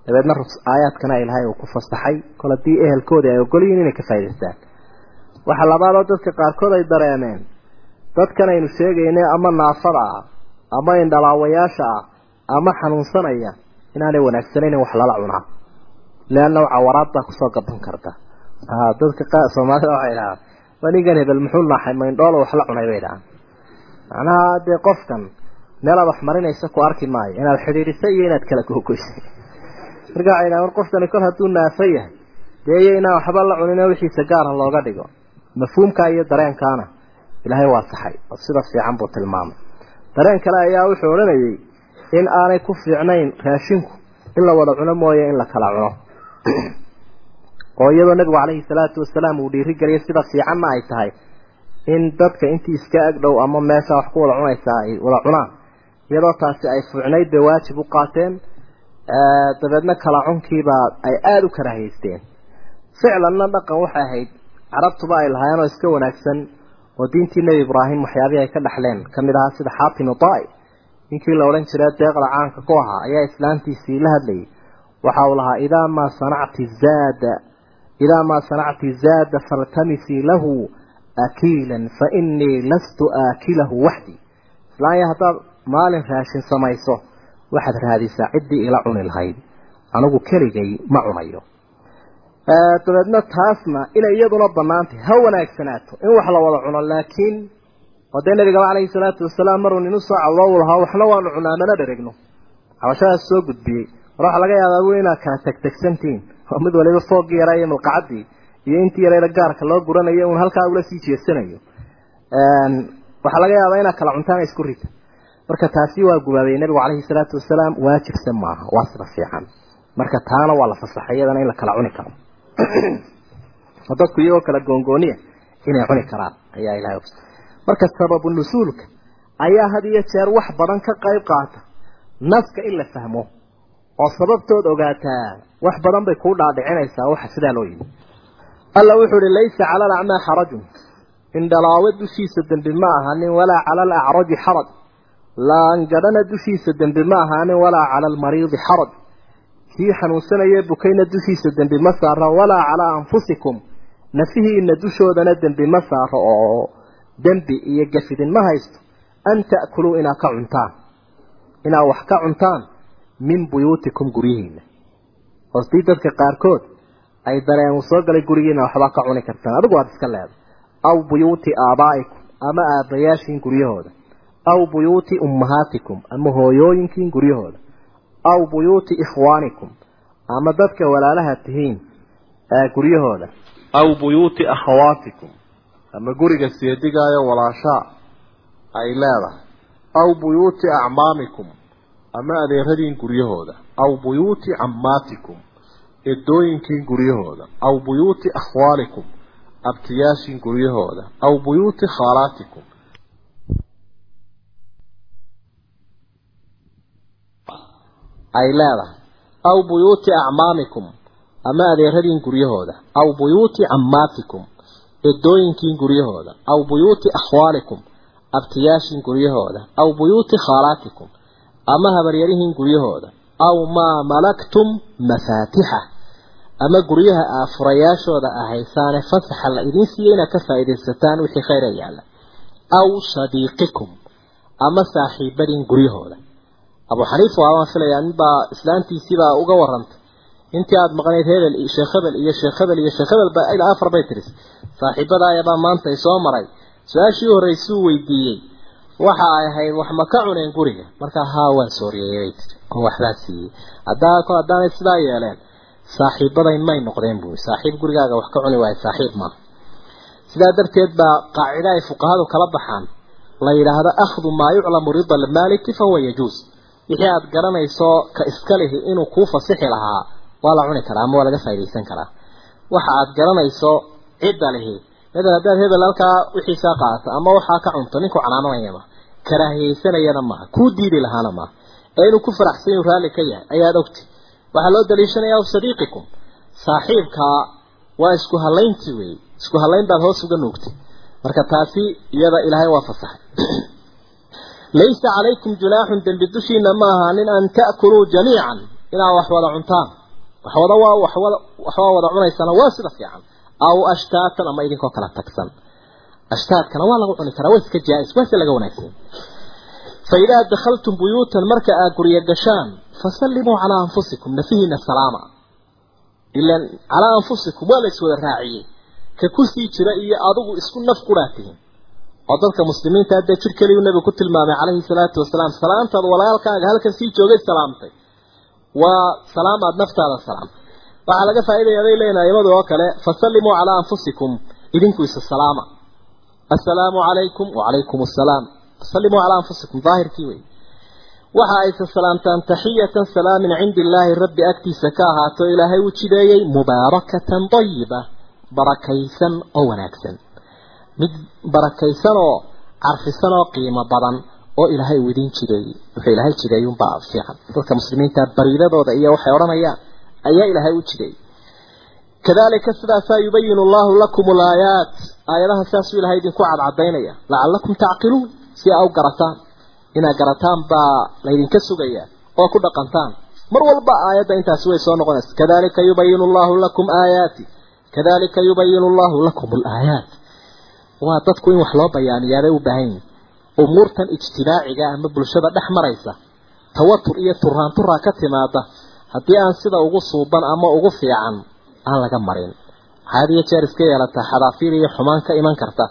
Dabeedna aayaadkana ilaahay uu ku fasaxay kol haddii ehelkoodii ay ogol yihiin inay ka faa'idaystaan. Waxa labaadoo dadka qaarkood ay dareemeen dadkan aynu sheegaynay ama naafada ah ama indhalaawayaasha ah ama xanuunsanaya inaanay wanaagsanayn in wax lala cunaa. Leanna cawaraad baa ku soo gaban karta. Dadka soomaalida waxay dhahaan waa ninkan hebel muxuu naaxay maindhoolo wax la cunay bay dhahaan. Macnaha dee qofkan meelaad wax marinaysa ku arki maayo inaad xidhiidhisay iyo inaad kala googoysay marka waxay dhahaan war qoftani kol hadduu naafo yahay dee iyo inaan waxba la cunino wixiisa gaara looga dhigo. Mafhuumkaa iyo dareenkaana ilaahay waa saxay oo sida fiican buu tilmaamay. Dareen kale ayaa wuxuu odhanayay in aanay ku fiicnayn raashinku in la wada cuno mooye in la kala cuno [CLEARS THROAT] oo iyadoo nabigu calayhi salaatu wasalaam uu dhiirigeliyay sida fiicanna ay tahay in dadka intii iska agdhow ama meesha wax ku wada cunaysaa ay wada cunaan. Iyadoo taasi ay fuucnayd bay waajib u qaateen dabeedna kala cunkiibaa ay aada u karaahaysteen ficlanna dhaqan waxay ahayd carabtuba ay lahaayeen oo iska wanaagsan oo diintii nebi ibraahim waxyaabihii ay ka dhaxleen. Ka mid ahaa sida xaatim idaai ninkii la odhan jiray deeqda caanka ku ahaa ayaa islaantiisii la hadlayay. Waxa uu lahaa idaa maa sanacti zaada idaa maa sanacti zaada faltamisii lahu akiilan fa inii lastu aakilahu waxdii islaanya haddaad maalin raashin samayso waxaad raadisaa ciddii ila cuni lahayd anigu keligay ma cunayo dabeedna taasna inay iyaduna banaantay ha wanaagsanaato in wax la wada cuno laakiin oo dee nabigaba calayhi salaatu wasalaam maruu nin u soo cawdo u lahaa waxna waanu cunaa mana dheregno cabashadaas soo gudbiyey oo mid waliba foogii yaraa iyo malqacadii iyo intii yarayda gaarka loo guranayo uun halkaa ula sii jeesanayo. Waxaa laga yaabaa inaad kala cuntaan isku rita marka taasi waa gubaabay nabigu calayhi salaatu wasalaam waajibse maaha waa sida fiican. Marka taana waa la fasaxay iyadana in la kala cuni karo. [CLEARS THROAT] Oo dadku iyagoo kala goongooniya inay cuni karaan ayaa ilahay marka sababu nusuulka ayaa had iyo jeer wax badan ka qayb qaata naska in la fahmo oo sababtood ogaataa wax badan bay kuu dhaadhicinaysaa waxa sidaa loo yimi alla wuxuu uhi laysa cala alacmaa xarajun. Indhalaawe dushiisa dembi ma ahaanin walaa cala alacraji xaraj. Laangadhana dushiisa dembi ma ahaanin walaa cala almariidi xaraj. Kii xanuunsanaya bukayna dushiisa dembi ma saaro walaa calaa anfusikum. Nafihiina dushoodana dembi ma saaro oo dembi iyo gafidin ma haysto. An ta'kuluu inaad ka cuntaan. Inaad wax ka cuntaan min buyuutikum guryihiina hoostii dadka qaarkood ay dareen uu soo galay gurigiina waxbaa ka cuni kartaan. Adigu waad iska leeday. Aw buyuuti aabaa'ikum ama aabbayaashiin guryahooda. Aw buyuuti ummahaatikum ama hooyooyinkiin guryahooda. Aw buyuuti ikhwaanikum ama dadka walaalaha tihiin guryahooda. Aw buyuuti akhawaatikum ama guriga seedigaayo walaashaa ay leedahay. Aw buyuuti acmaamikum ama adeeradiin guryahooda. Aw buyuuti cammaatikum edooyinkiin guryahooda. Aw buyuuti akhwaalikum abtiyaashiin guryahooda. Aw buyuuti khaalaatikum. Ay leedahay. Aw buyuuti acmaamikum ama adeeradiin guryahooda. Aw buyuuti cammaatikum edooyinkiin guryahooda. Aw buyuuti akhwaalikum abtiyaashiin guryahooda. Aw buyuuti khaalaatikum ama habaryarihiin guryahooda. Aw maa malaktum mafaatixa. Ama guryaha aa furayaashooda ahaysaane fasaxa la idiin siiyey inaad ka faa'iidaysataan wixii khayra yaalla aw sadiiqikum ama saaxiibadiin guryahooda. Abu xaniifa waan filayaa ninbaa islaantiisiibaa uga warantay intii aada maqnayd hebel iyo sheekh hebel iyo sheekh hebel iyo sheekh hebel baa ilaa afar bay tiris. Saaxiibadaayabaa maanta ay soo maray. Su'aashii horreysuu weydiiyey waxa ay ahayd wax ma ka cuneen guriga. Markaa haa waan tiri oo waxbaa siiyey. Haddaa kol haddaanay sidaa yeeleen saaxiibaday may noqdeen buui saaxiib gurigaaga wax ka cuni waayo saaxiib maaha sidaa darteed baa qaacida ay fuqahadu kala baxaan. La yidhaahdo akhdu maa yuclamu rida almaaliki fahuwa yajuus. Wixii aada garanayso ka iska lihi inuu kuu fasixi lahaa waa la cuni karaa ama waa laga faaidaysan karaa. Waxa aada garanayso cidda lihi madal haddaad hebel halkaa wixiisaa qaadato ama waxaa ka cunto ninku canaananayama karaahiyeysanayana maaha kuu diidi lahaana maaha ee inuu ku faraxsan yuu raalli ka yahay. Ayaad ogti waxaa loo daliishanayaa sadiiqikum. Saaxiibkaa waa isku halayntii wey isku halayn baad hoos uga nuugtay. Marka taasi iyada ilaahay waa fasaxay. [CLEARS THROAT] Laysa calaykum junaaxun dembi dushiina ma ahaanin an ta'kuluu jamiican. Inaad wax wada cuntaan. Wax wada waa wax wada waxbaa wada cunaysana waa sida fiican aw ashtaatan ama idinkoo kala tagsan ashtaadkana waa lagu cuni karaa waa iska jaa-is waa si laga wanaagsan fa idaa dakhaltum buyuutan marka aad guryo gashaan fasallimuu calaa anfusikum nafihiina salaama ilan calaa anfusikum waa la iswada raaciyey ka ku sii jira iyo adigu isku naf quraa tihin oo dadka muslimiinta hadee jir keliyu nabigu ku tilmaamay calayhi salaatu wasalaam salaantaad walaalkaaga halkan sii joogay salaamtay waa salaam aada naftaada salaamtay waxaa laga faaidaya bay leeyihiin aimadu oo kale fasallimuu calaa anfusikum idinku isa salaama. Assalaamu calaykum wacalaykum assalaam fasallimuu calaa anfusikum daahirkii wey waxa aysa salaamtaan taxiyatan salaam min cindi illaahi rabbi agtiisa ka ahaato ilaahay uu jideeyey mubaarakatan dayiba barakaysan oo wanaagsan. Mid barakaysan oo carfisan oo qiimo badan oo ilaahay uu idin jideeyey wuxuu ilaahay jideeyey unbaa fiican. Dadka muslimiinta bariidadooda iyo waxay odhanayaan ayaa ilaahay u jideeyey kadalika sidaasaa yubayinu allahu lakum alaayaat. Aayadaha saasuu ilahay idinku cadcadaynaya lacalakum tacqiluun. Si aa u garataan. Inaad garataan baa laydinka sugaya. Oo ku dhaqantaan. Mar walba aayadda intaasi way soo noqonaysa. Kadalika yubayinu allahu lakum aayaati kadalika yubayinu allahu lakum alaayaat. Waa dadku in wax loo bayaaniyaaday u baahan yihiin umuurtan ijtimaaciga ama bulshada dhex maraysa tawatur iyo turaanturaa ka timaada haddii aan sida ugu suuban ama ugu fiican aan laga marin. Waxaad iyo jeer iska yeelataa xadaafiir iyo xumaan ka iman karta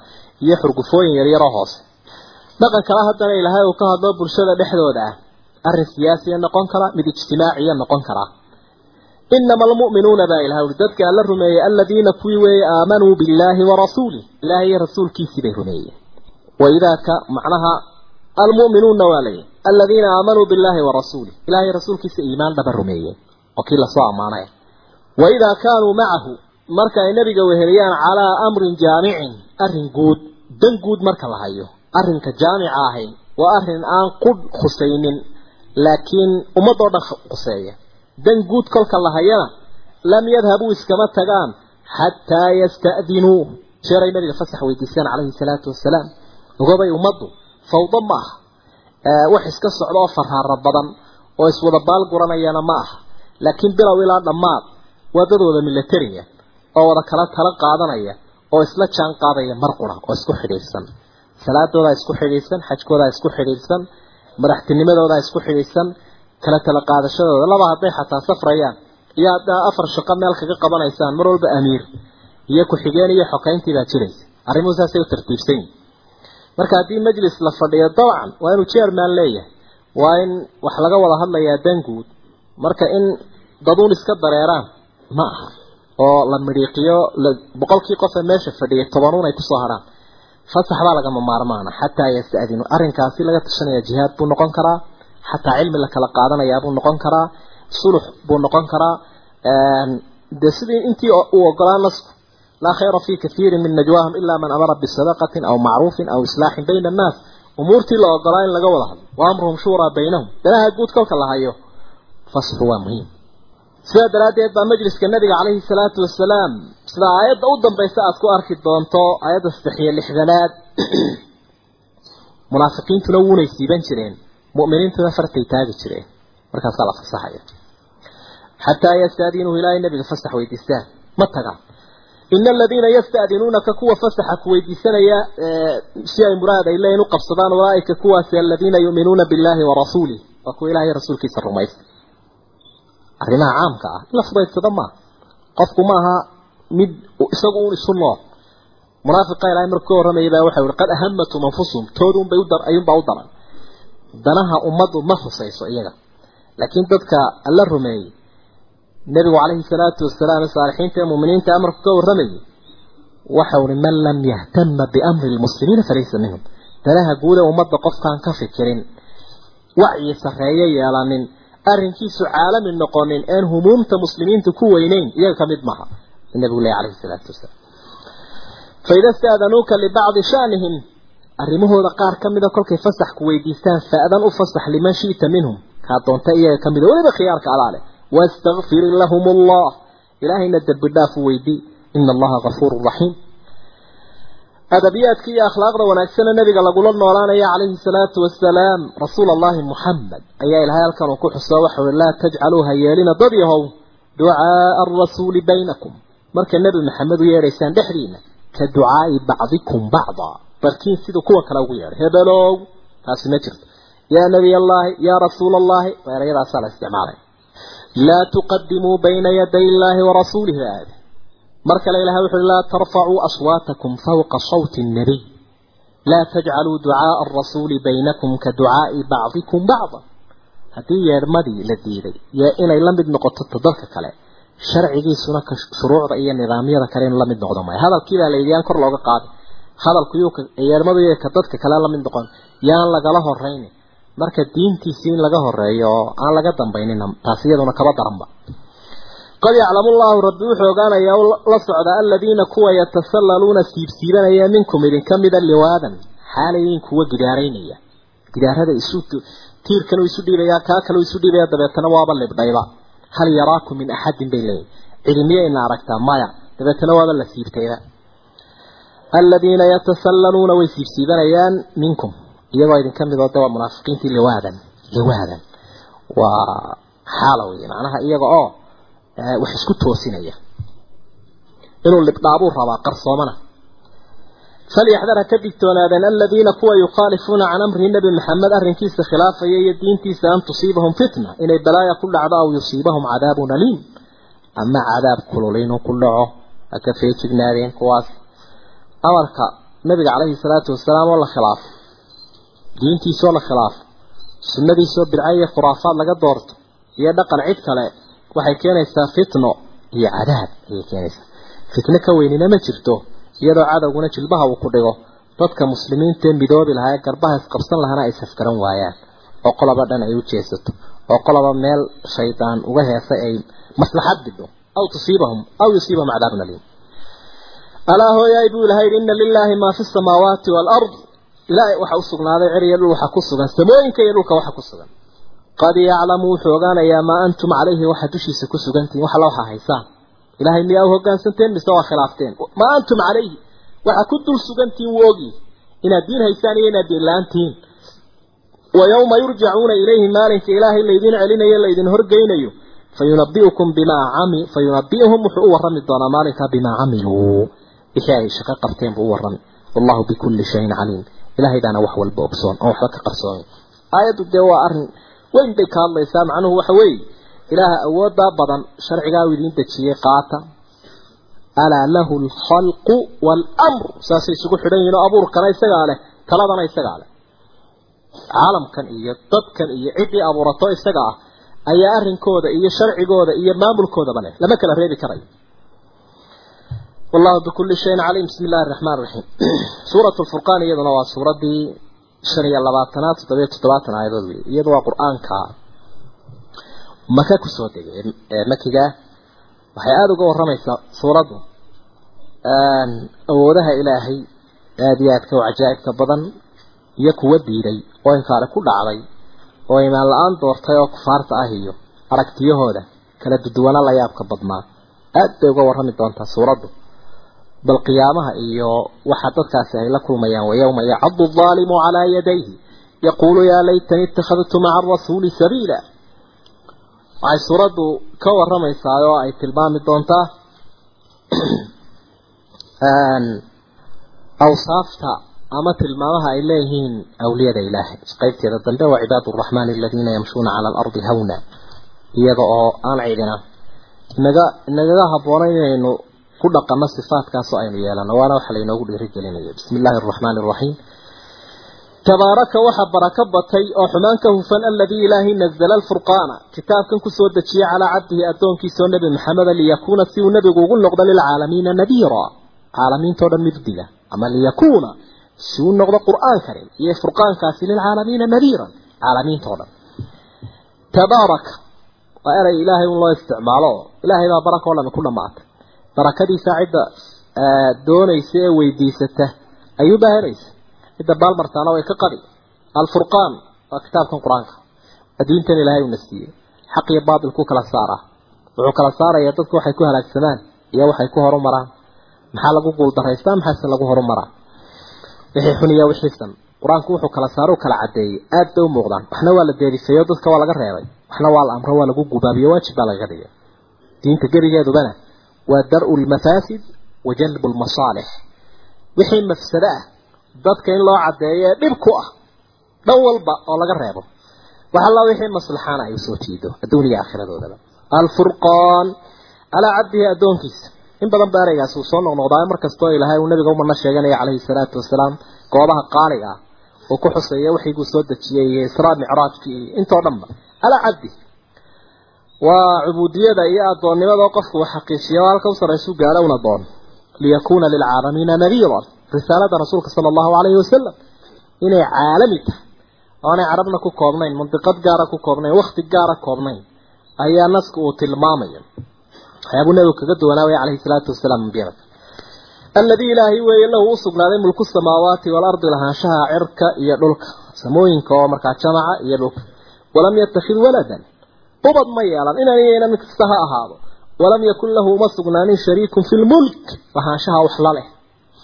iyo xurgufooyin yaryaroo hoose dhaqan kale haddana ilaahay uu ka hadlo bulshada dhexdooda. Ah arrin siyaasiya noqon kara mid ijtimaaciya noqon kara. Inama almu'minuuna baa ilahay uri dadka alla rumeeyey aladiina kuwii weeye aamanuu billaahi wa rasuulih ilaahay iyo rasuulkiisii bay rumeeyeen. Waidaa ka macnaha almu'minuuna waa layihi aladiina aamanuu billaahi wa rasuulih ilahay rasuulkiisa iimaan dhaba rumeeyeen oo kii la soo ammaanay. Waidaa kaanuu macahu marka ay nebiga weheliyaan calaa amrin jaamicin arrin guud dan guud marka la hayo arrinka jaamica ahayn waa arrin aan ku khusaynin laakiin ummadoo dhan khuseeya. Dan guud kolka la hayana lam yadhabuu iskama tagaan xataa yasta'dinuu. Jeeray nabiga fasax weydiisaan calayhi salaatu wasalaam ogobay ummaddu fawdo ma aha wax iska socda oo faraaro badan oo iswada baal guranayana ma aha laakiin bilow ilaa dhammaad waa dadooda milatariya oo wada kala tala qaadanaya oo isla jaan qaadaya mar qura oo isku xidhiidhsan. Salaadoodaa isku xidhiidhsan xajkoodaa isku xidhiidhsan madaxtinimadoodaa isku xidhiidhsan kala tala qaadashadooda. Laba hadday xataa safrayaan iyo haddaa afar shaqo meel kaga qabanaysaan mar walba amiir. Iyo ku-xigeen iyo xokayntii baa jiraysa. Arrimuhu saasay u tartiibsan yihiin marka haddii majlis la fadhiyo dabcan waa inuu chairman leeyahay. Waa in wax laga wada hadlayaa dan guud marka in daduun iska dareeraan ma aha. Oo la midhiiqiyo boqolkii ee meesha fadhiyay tobanuun ay ku soo hadhaan fasax baa lagama maarmaana. Xataa yasta'dinu arrinkaasi laga tashanaya jihaad buu noqon karaa. Xataa cilmi la kala qaadanayaa buu noqon karaa. Sulux buu noqon karaa. Dee sidii intii uu ogolaa nasku laa khayra fi kathiirin min najwaahum ilaa man amara bisadaqatin aw macruufin aw islaaxin bayna annaas umuurtii la ogolaa in laga wada hadlo wa amruhum shuuraa baynahum danaha guud kolka la hayo fasxu waa muhiim sidaa daraaddeed baa majliska nabiga calayhi salaatu wasalaam sida aayadda u dambaysa aada ku arki doonto aayadda saddex iyo lixdanaad munaafiqiintuna wuunay siiban jireen mu'miniintuna fartay taagi jireen markaasaa la fasaxaya xataa ma ina aladiina yasta'dinuunaka kuwa fasaxa ku weydiisanaya si ay muraad ay leeyihiin u qabsadaan ulaaika kuwaasi aladiina yu'minuuna billahi wa rasuulih waa kuwa ilahay rasuulkiisa rumaysta arrimaha caamka ah in la fudaydsado maaha qofku maaha mid isagu un isu nool munaafiqa ilaahay markuu ka warramayay nebigu calayhi salaatu wasalaam saalixiinta ee muuminiinta amarku ka warramayay waxau ihi man lam yahtama biamri lmuslimiina falaysa minhum. Danaha guud ee ummadda qofkaan ka fikirin wacyi sarreeye yeelanin arrinkiisu caalami noqonin een humuumta muslimiinta ku weyneyn iyaga ka mid maha nabigu leh calayhi salaatu wasalaam faida staadanuuka libacdi shanihim arrimahooda qaar ka mida kolkay fasax ku weydiistaan fa'dan u fasax liman shi'ta minhum kaa doonta iyaga ka mida weliba khiyaarka adaa u weydii ina allaha gafuuru raxiim adabiyaadka iyo akhlaaqda wanaagsana nabiga lagula noolaanaya calayhi salaatu wasalaam rasuul allahi muxamed ayaa ilahay halkan uu ku xuso waxau i laa tajcaluu ha yeelina dad yahow ducaaa arasuuli baynakum marka nebi maxamed u yeedhaysaan dhexdiina ka ducaai bacdikum bacda barkiin siduu kuwa kale ugu yeedhay hebelow taasi ma jirto yaa nabiy allahi yaa rasuul allahi waa erayadaasaa la isticmaalay laa tuqadimuu bayna yaday illaahi wa rasuulihi aade mar kale ilahay wuxu uhi laa tarfacuu aswaatakum fawqa sawti nnabiy laa tajcaluu ducaaa arasuuli baynakum ka ducaai bacdikum bacda haddii yeedhmadii la diiday yo inay la mid dadka kale sharcigiisuna ka shuruucda iyo nidaamyada kale in la noqdo maya yidhi yaan kor looga qaaday hadalku yeedhmadu iyo ka dadka kale la noqon yaan lagala horayni marka diintiisii in laga horeeyo oo aan laga dambaynina taas iyaduna kaba daranba. Qad yaclamu llahu rabbi wuxuu ogaanayaa la socda aladiina kuwa yatasallaluuna siibsiibanaya minkum idinka mida liwaadan xaalayin kuwa gidaaraynaya. Gidaarada isu tiirkanuu isu dhiibaya kaa kaleu isu dhiibaya dabeetana waaba libdhayba hal yaraakum min axadin bay leeyihiin cidimiya ina aragtaa maya dabeetana waaba la siibtayba aladiina yatasallaluuna way siibsiibanayaan minkum iyagoo idinka midoo de waa munaafiqiintii liwaadan liwaadan. Waa xaala wey macnaha iyaga oo wax isku toosinaya. Inuu libdhaabuu rabaa qarsoomana. Falyaxdar ha ka digtoonaadeen aladiina kuwa yukhaalifuuna can amrihi nebi maxamed arrinkiisa khilaafaya iyo diintiisa an tusiibahum fitna inay balaaya ku dhacdo aw yusiibahum cadaabun aliim. Ama cadaab kulul inuu ku dhaco ha ka feejignaadeen kuwaas. Amarka diintiisoo la khilaafo sunnadiisoo bidca iyo khuraafaad laga doorto iyo dhaqan cid kale waxay keenaysaa fitno iyo cadaab ayay keenaysaa. Fitno ka weynina ma jirto iyadoo cadowguna jilbaha uu ku dhigo dadka muslimiintaee midoobi lahaa ee garbaha isqabsan lahana ay safgaran waayaan oo qoloba dhan ay u jeesato oo qoloba meel shaydaan uga heesay ay maslaxad bidho aw tusiibahum aw yusiibahum cadaabun aliim. Alaa hooyaay buu ilahay yidhi inna lilaahi maa fi samaawaati waalard ilaahay waxa u sugnaaday iyo dhul waxa ku sugan samooyinka iyo dhulka waxa ku sugan. Qad yaclamu wuxuu ogaanayaa maa antum calayhi waxa dushiisa ku sugantihin wax alla haysaan ilaahay miyaa u hoggaansanteen mise waa khilaafteen? Maa antum calayhi waxa ku dul sugantihin wuu ogi inaad diin haysaan iyo inaad diin la'aantihiin wa yawma yurjacuuna ilayhi maalinka ilaahay laydin celinayo laydin horgeynayo fayunabiukum bimaa cami fayunabiuhum wuxuu u warrami doonaa maalinkaa bimaa camiluu wixii ay shaqo qabteen buu u warrami ilaahay baana wax walba ogsoon oon waxba ka qarsoomin aayaddu dee waa arrin weyn bay ka hadlaysaa macnuhu waxa weeye ilaaha awooddaa badan sharcigaa uu idiin dejiyey qaata. Alaa lahu alkhalqu waalamr saasay isugu xidhan yihiin oo abuurkana isagaa leh taladana isagaa leh. Caalamkan iyo dadkan iyo ciddii abuurato isaga ah ayaa arrinkooda iyo sharcigooda iyo maamulkoodaba leh lama kala reebi karayo wallahu bikulli shayin caliim bismi illahi araxmaan raxiim suurat lfurqaan iyaduna waa suuraddii shan iyo labaatanaad toddobiyo toddobaatan aayadood wey iyadu waa qur'aanka maka ku soo degay ee makiga waxay aada uga warramaysaa suuraddu awoodaha ilaahay aada iyo aadka u cajaa'ibka badan iyo kuwa diiday oo inkaale ku dhacday oo imaan la'aan doortay oo kufaarta ah iyo aragtiyahooda kala duduwana la yaabka badnaa aad bay uga warrami doontaa suuraddu bal qiyaamaha iyo waxa dadkaasi ay la kulmayaan wayawma yacadu aldaalimu calaa yadayhi yaquulu yaa laytani ittakhadtu maca arasuuli sabiila. Waxay suuraddu ka warramaysaa oo ay tilmaami doontaa [CLEARS THROAT] awsaafta ama tilmaamaha ay leeyihiin awliyada ilaahay. Qaybteeda dambe waa cibaadu araxmaani aladiina yamshuuna cala alardi hawna iyaga oo aan ciidina inaga inagaga habboona inaynu ku dhaqanno sifaatkaasoo aynu yeelano waana waxa laynoogu dhiirigelinaya bismi illaahi araxmaani araxiim tabaaraka waxa barako batay oo xumaan ka hufan aladii ilaahay nazala alfurqaana. Kitaabkan ku soo dejiyey calaa cabdihi addoonkiisaoo nebi maxameda liyakuuna si uu nebigu ugu noqdo lilcaalamiina nadiira. Caalamiintao dhan mid diga ama liyakuuna si uu noqdo qur'aankani iyo furqaankaasi lilcaalamiina nadiiran caalamiintao dhan. Tabaaraka waa erey ilaahay un loo isticmaalo. Ilaahay baa baraka o dhami ku dhamaatay barakadiisa cidda doonaysa ee weydiisata ayuubaa helaysa midda baalmartaana way ka qadi alfurqaan waa kitaabkan qur'aanka. Diintan ilaahay uuna siiyey xaq iyo baatil ku kala saara. Wuxuu kala saarayaa dadku waxay ku halaagsamaan iyo waxay ku horumaraan maxaa lagu guuldaraystaa maxaase lagu horumaraa wixii xun iyo wixii san. Qur'aanku wuxuu kala saaro kala cadeeyey aad bay u muuqdaan. Waxna waa la deerisayo dadka waa laga reebay. Waxna waa la amro waa lagu gubaabiyo waajib baa lagaga dhigay diinta gebigeedubana waa dar-u lmafaasid wa jalbu lmasaalix wixii mafsado ah dadka in loo cadeeyo ee dhib ku ah dhan walba oo laga reebo. Wax alla wixii maslaxaana ay u soo jiido adduuniya aakhiradoodaba alfurqaan calaa cabdihi addoonkiisa. In badan ba ereygaasi uu soo noqnoqdaayo markastoo ilaahay uu nabiga umana sheeganaya calayhi salaatu wasalaam goobaha qaaliga ah oo ku xuseeya wixii soo dejiyey iyo israa micraajkii iyo intoo dhanba. Calaa cabdihi waa cubuudiyada iyo addoonnimada qofku uu xaqiijiyo halka u sarraysu una doon. Liyakuuna lilcaalamiina nadiiran risaalada rasuulka sala allahu calayhi wasalam inay caalami tahay. Oonay carabna ku koobnayn mandiqad gaara ku koobnayn wakti gaara koobnayn. Ayaa naska uu tilmaamaya. Waxyaabuu nabigu kaga duwanaawaya calayhi salaatu wasalaam ambiyada alladii ilaahay weeye lahu u mulku samaawaati waalardi lahaanshaha cirka iyo dhulka. Samooyinka oo markaa jamaca iyo dhulka. Walam yattakhid waladan ubad ma yeelan inan iyayna mid kasta ha ahaado. Walam yakun lahu uma sugnaanin shariikun fi lmulk lahaanshaha wax la leh.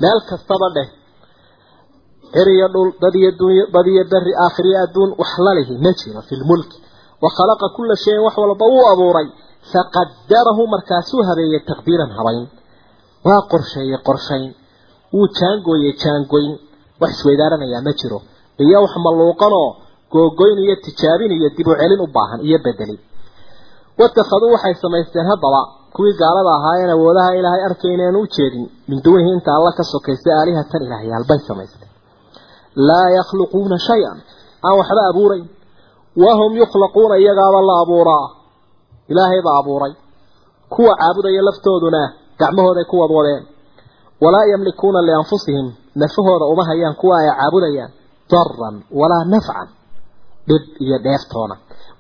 Meel kastaba dheh. Cir dhul dad iyo dunya dad iyo beri adduun wax la lihi ma jiro fi lmulki wa khalaqa kulla shayin wax walba wuu abuuray. Faqadarahu markaasuu habeeyey taqdiiran habayn waa qorsheeyey qorshayn wuu jaangooyey jaangoyn wax isweydaaranayaa ma jiro. Iyo wax malluuqanoo googoyn iyo tijaabin iyo dib u celin u baahan iyo bedelin watakhaduu waxay samaysteen haddaba kuwii gaalada ahaayeen awoodaha ilaahay arkaynaen u jeedin min duunihi inta alla ka sokaysay aalihatan ilaahyaal bay samaysteen laa yakhluquuna shay-an aan waxba abuurayn wahum yukhlaquuna iyagaaba la abuuraa ilaahay baa abuuray kuwa caabudaya laftooduna gacmahooday ku wadwadeen walaa yamlikuuna lianfusihim nafahooda uma hayaan kuwa ay caabudayaan daran walaa nafcan dhib iyo dheeftoona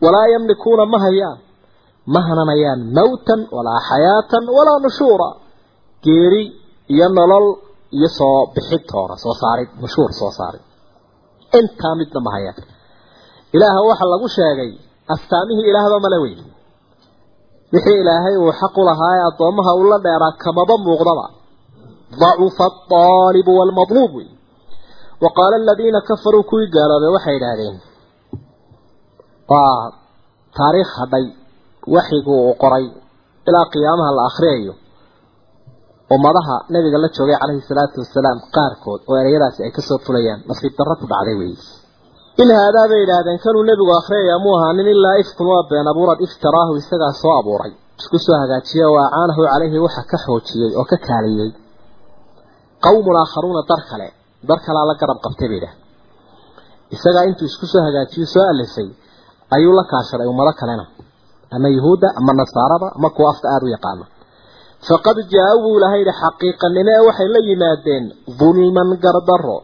walaa yamlikuuna ma hayaan ma hananayaan mawtan walaa xayaatan walaa nushuura. Geeri iyo nolol iyo soo bixidtoona soo saarid nushuur soo saarid. Intaa midna ma hayaan. Ilaaha waxa lagu sheegay astaamihii ilaahba male wey wixii ilaahay uu xaq u lahaa ee addoommaha uu la dheeraa kamaba muuqdaba. Dacufa alطaalibu waalmadluub wey wa qaala aladiina kafaruu kuwii gaaloobay waxay idhaahdeen waa taariikh hadhay waxigu uu qoray ilaa qiyaamaha la akhriyayo. Ummadaha nabiga la joogay calayhi salaatu wasalaam qaarkood oo ereyadaasi ay ka soo fulayaan nasiib darro ku dhacday wey in haadaa bay idhaahdeen kanuu nebigu akhriyaya muu ahaanin ilaa ifkun waa been abuurad iftaraahu isagaa soo abuuray. Isku soo hagaajiye oo acaanahu calayhi waxa ka xoojiyey oo ka kaaliyey. Qawmun aakharuuna dar kale dar kalaa la garab qabtay bay idhahdeen isagaa intuu isku soo hagaajiyo soo alifay ayuu la kaashaday ummado kalena ama yuhuudda ama nasaarada ama kuwa afka aada u yaqaana faqad jaa-u buu ilahay yihi xaqiiqanimo waxay la yimaadeen dulman gardaro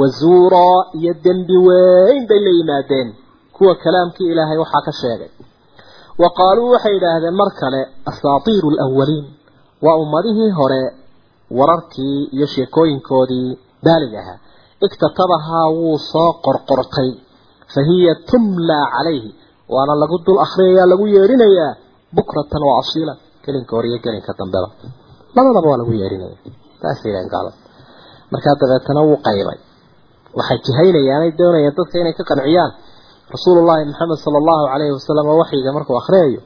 wazuuraa iyo dembi weyn bay la yimaadeen. Kuwa kalaamkii ilaahay waxaa ka sheegay. Wa qaaluu waxay idhaahdeen mar kale asaatiiru alawaliin waa ummadihii hore wararkii iyo sheekooyinkoodii baalig ahaa. Iktatabahaa wuu soo qorqortay fa hiya tumlaa calayhi waana lagu dul akhriyayaa lagu yeedhinayaa bukratan wa asiila gelinka hor iyo gelinka dambeba. Labadaba waa lagu yeerinaya. Taasay yidhahan gaalada markaa dabeetana wuu qaybay. Waxay jihaynayaanay doonayaan dadka inay ka qanciyaan. Rasuulullaahi maxamed sala allahu calayhi wasalam oo waxyiga markuu akhriyayo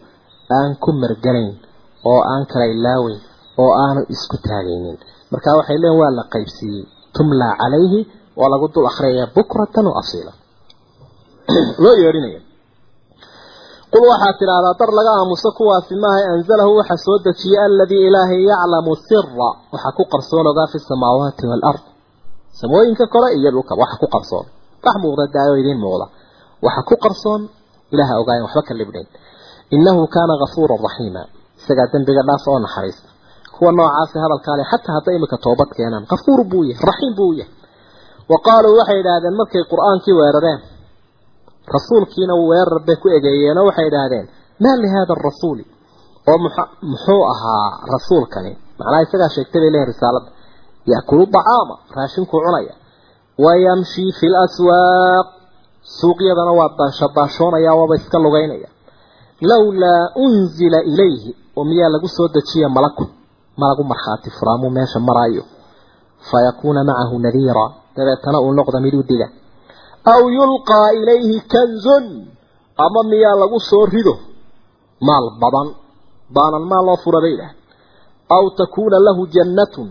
aan ku marganayn oo aan kala ilaaweyn oo aanu isku taagaynin marka waxay leeyiin waa la qaybsiiyey. Tumlaa calayhi waa lagu dul akhriyaya bukratan wa asiila [CLEARS THROAT] loo yeedhinaya qul waxaad tidhaahdaa dar laga aamuso kuwaasi maaha anzalahu waxa soo dejiyey aladii ilaahay yaclamu sira waxa ku qarsoon ogaa fi samaawaati waalard samooyinka kore iyo dhulka waxa ku qarsoon wax muuqda daayo idiin muuqda waxa ku qarsoon ilaha ogaayan waxba ka libdhayn innahu kaana gafuuran raxiima isagaa dembiga dhaaf oo naxariista kuwa noocaasi hadalkaale xataa hadday imika toobad keenaan kafuur buu yahay raxiim buu yahay wa qaaluu waxay idhaahdeen markay qur'aankii weerareen rasuulkiina weerar bay ku egeeyeen oo waxay idhaahdeen maa lihaada arasuuli oo muxuu ahaa rasuulkani. Macnaha isagaa sheegtay bay leeyihiin risaalada. Ya'kulu dacaama raashinkuu cunaya. Wa yamshii fi laswaaq suuqyadana waa danshabaashoonaya waaba iska lugaynaya. Lawlaa unzila ilayhi. Oo miyaa lagu soo dejiya malakun malagu markhaati furaamuu meesha maraayo. Fayakuuna macahu nadiira. Dabeetana uu noqda mid u diga aw yulqaa ilayhi kanzun ama miyaa lagu soo rido? Maal badan. Baanan maal loo fura bay idhaah. Aw takuuna lahu jannatun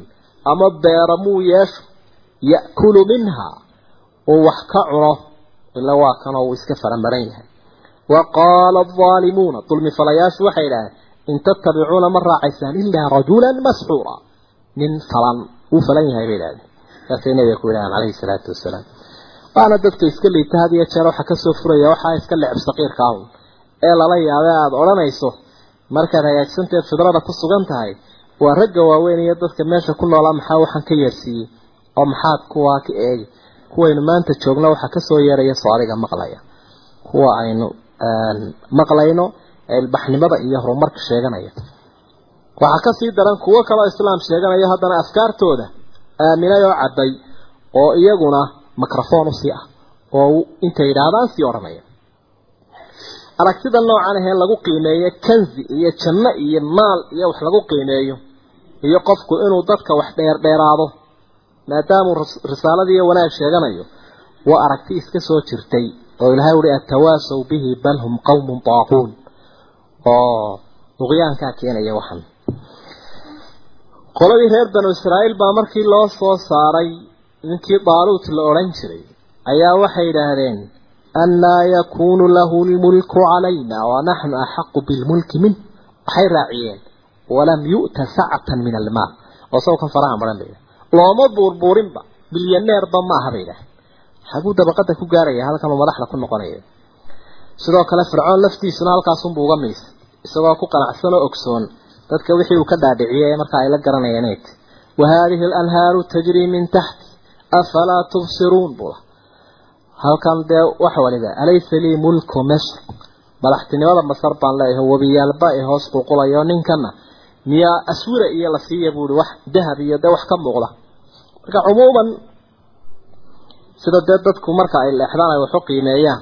ama beera muu yeesho ya'kulu minha uu wax ka cuno ila waa kanoo uu iska faramaran yahay. Wa qaala aldaalimuuna dulmifalayaashu waxay idhaaheen in tattabicuuna ma raacaysaan ilaa rajulan masxuura. Nin falan uu falan yahay bay idhahdeen. Saasay nabiga ku yidhahaan calayhi salaatu wasalaam waana dadka iska liita had iyo jeer waxa ka soo furaya waxaa iska lecb saqiirka ee lala yaabay aada odhanayso markaad hagaagsanteed fidrada ku sugan tahay waa ragga waaweyn iyo dadka meesha ku noolaa maxaa waxaan ka yeersiiyey oo maxaad kuwaa ka eegi kuwaynu maanta joogno waxaa ka soo yeeraya soo adiga maqlaya. Kuwa aynu maqlayno ee ilbaxnimada iyo horumarka sheeganaya. Waxaa ka sii daran kuwo kaloo islaam sheeganaya haddana afkaartooda aaminay oo cadday oo iyaguna microphone u sii ah oo intay yidhaahdaan sii odhanaya aragtida noocan ahee lagu qiimeeyo kanzi iyo janno iyo maal iyo wax lagu qiimeeyo iyo qofku inuu dadka wax dheerdheeraado maadaamuu risaaladii iyo wanaag sheeganayo waa aragti iska soo jirtay oo ilaahay uhi atawaasaw bihi bal hum qawmun taaquun oo duqyaankaa keenaya waxan. Qoladii reer banu israa'iil baa markii loo soo saaray ninkii daaluut la odhan jiray ayaa waxay yidhaahdeen annaa yakuunu lahu lmulku calayna wanaxnu axaqu bilmulki minh waxay raaciyeen walam yu'ta sacatan min almaal oo sawkan faraha maran bay looma buurbuurinba milyaneerba ma aha bay yidhahdeen xaguu dabaqada ku gaaraya halkanuu madaxda ku noqonaya. Sidoo kale fircoon laftiisuna halkaasunbuu uga miis isagoo ku qanacsan oo ogsoon. Dadka wixii uu ka dhaadhiciyey markaa ay la garanayeen eet wa haadihi alanhaaru tajrii min taxti afalaa tubsiruun bula halkan dee waxa waliba alaysa lii mulku misr. Madaxtinimada masar baan leeyahay webiyaalba ee hoos qulqulayo ninkana. Miyaa aswira iyo la siiya buuhi wax dahab iyo dee wax ka muuqda. Marka cumuuman sida dee dadku marka ay leexdaan ay waxu qiimeeyaan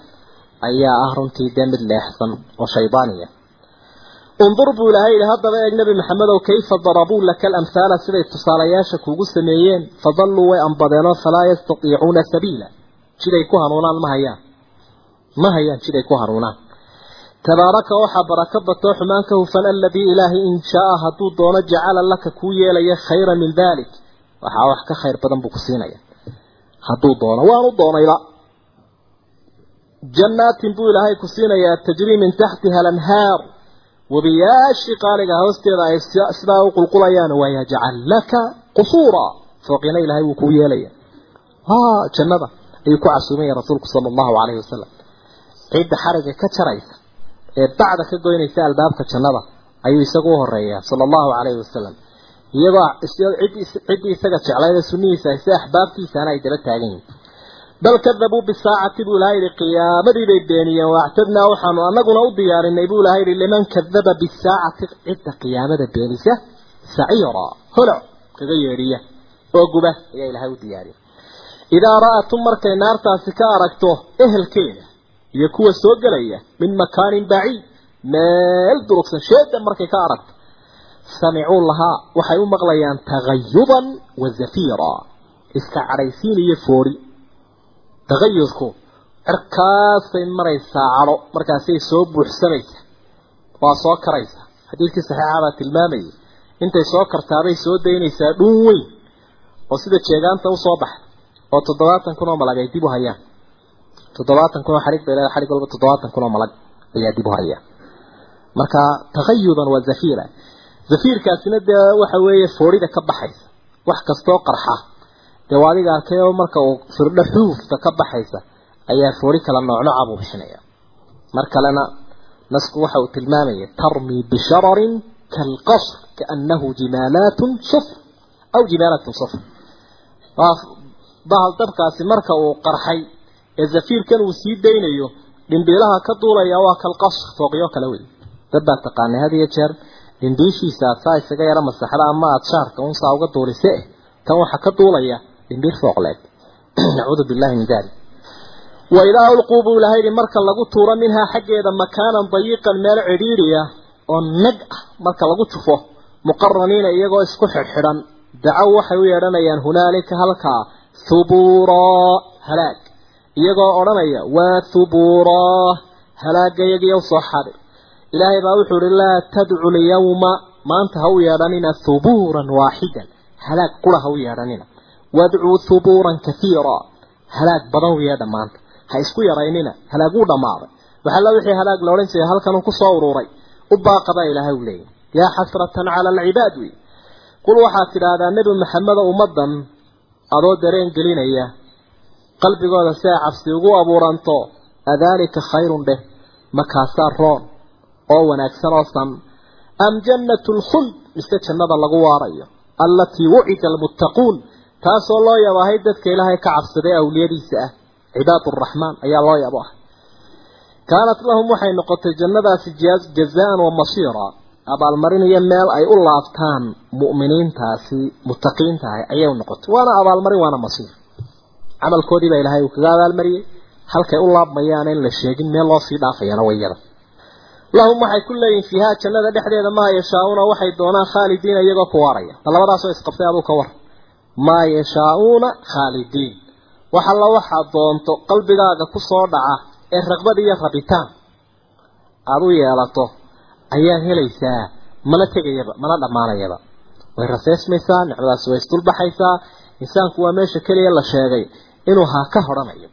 ayaa ah runtii dee mid leexsan oo shaydaaniya undur buu ilaahay yidhi haddaba eeg nebi maxamedow kayfa darabuu laka alamhaala siday tusaalayaasha kuugu sameeyeen fadalluu way ambadeenoo falaa yastatiicuuna sabiila. Jiday ku hanuunaan ma hayaan. Ma hayaan jiday ku hanuunaan. Tabaaraka waxaa baraka batoo xumaan ka hufan aladii ilaahay in shaaa hadduu doono jacala laka kuu yeelaya khayra min dalik waxaa wax ka khayr badan buu ku siinaya. Hadduu doono waanu doonayba. Jannaatin buu ilaahay ku siinayaa tajrii min taxtiha alanhaar webiyaashii qaaliga hoosteeda ay sidaa u qulqulayaan wayajcal laka qusuura fooqina ilaahay wuu kuu yeelaya jannada ayuu ku casuumaya rasuulku sala allahu calayhi wasalam cidda xariga ka jaraysa ee bacda ka goynaysa albaabka jannada ayuu isagu u horeeyaa sala allahu calayhi wasalam iyagoo ciddii isaga jeclayda sunnihiisa si axbaabtiisana ay daba taagan yihiin bal kadabuu bisaacati buu ilahay yihi qiyaamadii bay beeniyeen waactadnaa waxaanu anaguna u diyaarinay buu ilahay yihi liman kadaba bisaacati cidda qiyaamada beenisa saciira holoc kaga yeedhiya oo guba ayaa ilahay u diyaariyay idaa ra'atum markay naartaasi ka aragto ehelkeeda iyo kuwa soo gelaya min makaanin baciid meel durugsan sheeda markay ka aragto samicuu lahaa waxay u maqlayaan tagayudan wa zafiira iska cadhaysiin iyo foori tagayudku cirkaasay maraysaa cadho markaasay soo buuxsamaysa waa soo karaysa. Xadiidkii saxiixabaa tilmaamayay intay soo kartaabay soo daynaysaa dhuun weyn oo sida jeegaanta u soo baxda oo toddobaatan kun oo malag ay dib u hayaan. Toddobaatan kun oo xarig bay leedahay xarig walba toddobaatan kun oo malag ayaa dib u haya. Marka tagayudan waa zafiira. Zafiirkaasina dee waxa weeye foorida ka baxaysa. Wax kastoo qarxa dee waa adiga arkay oo marka uu firdho xuufta ka baxaysa ayaa foori kala noocnooca buu bixinaya. Mar kalena nasku waxa uu tilmaamaya tarmi bishararin kalqasr kaannahu jimaalaatun sufr aw jimaalatun sufr bahal dabkaasi marka uu qarxay ee zafiirkan uu sii daynayo dhimbiilaha ka duulaya waa kalqasr fooqyo kale wey dad baa taqaanay had iyo jeer dhimbiishiisa aad saa isaga yara masaxda ama aada shaarka un saa uga duulise tan waxaa ka duulaya dhimbiil fooqleed [CLEARS THROAT] nacuudu billahi min dalik wa idaa ulquu buu ilahay yidhi marka lagu tuuro minhaa xaggeeda makaanan dayiqan meel cidhiidhiya oo nag ah marka lagu jufo muqaraniina iyagoo isku xidhxidhan dacow waxay u yeedhanayaan hunaalika halkaa thubuuraa halaag. Iyagoo odhanaya waa thubuuraa halaagayagiiyo soo xadir ilaahay baa wuxuu ihi laa tadcu lyawma maanta ha u yeedhanina thubuuran waaxidan halaag qura ha u yeedhanina wadcuu thubuuran kaiira halaag badan u yeedha maanta ha isku yaraynina halaag wuu dhammaaday waxalla wixii halaag la odhan jiray halkan uu ku soo ururay u baaqabaa ilaahay u leeyahy yaa xasratan cala alcibaad wey qul waxaad tidhaahdaa nebi maxamedo ummaddan adoo dareen gelinaya qalbigooda si ay cabsi ugu abuuranto adaalika khayrun dheh makaasaa roon oo wanaagsan oo san am jannatu lkhuld mise jannada lagu waarayo taasoo loo yabahay dadka ilaahay ka cabsaday awliyadiisa ah. Cibaad araxmaan ayaa loo yabo ah. Kaanat lahum waxay noqotay jannadaasi jazaan wa masiira. Abaalmarin iyo meel ay u laabtaan mu'miniintaasi muttaqiintaah ayay u noqotay. Waana abaalmarin waana masiir. Camalkoodii baa ilaahay uu kaga abaalmariyey. Halkay u laabmayaan in la sheegin meel loo sii dhaafayana wayada lahum waxay ku leeyihiin fiihaa jannada dhexdeeda maa yashaa-uuna waxay doonaan khaalidiina iyagoo ku waaraya. Labadaasoo isqabtay aduu ka war maa yashaa-uuna khaalidiin. Wax alla waxaad doonto qalbigaaga ku soo dhaca ee raqbad iyo rabitaan. Aada u yeelato ayaa helaysaa mana tegayaba mana dhammaanayaba. Way raseesmaysaa nicmadaasi way isdulbaxaysaa insaanku waa meesha keliya la sheegay inuu haa ka hodhanayo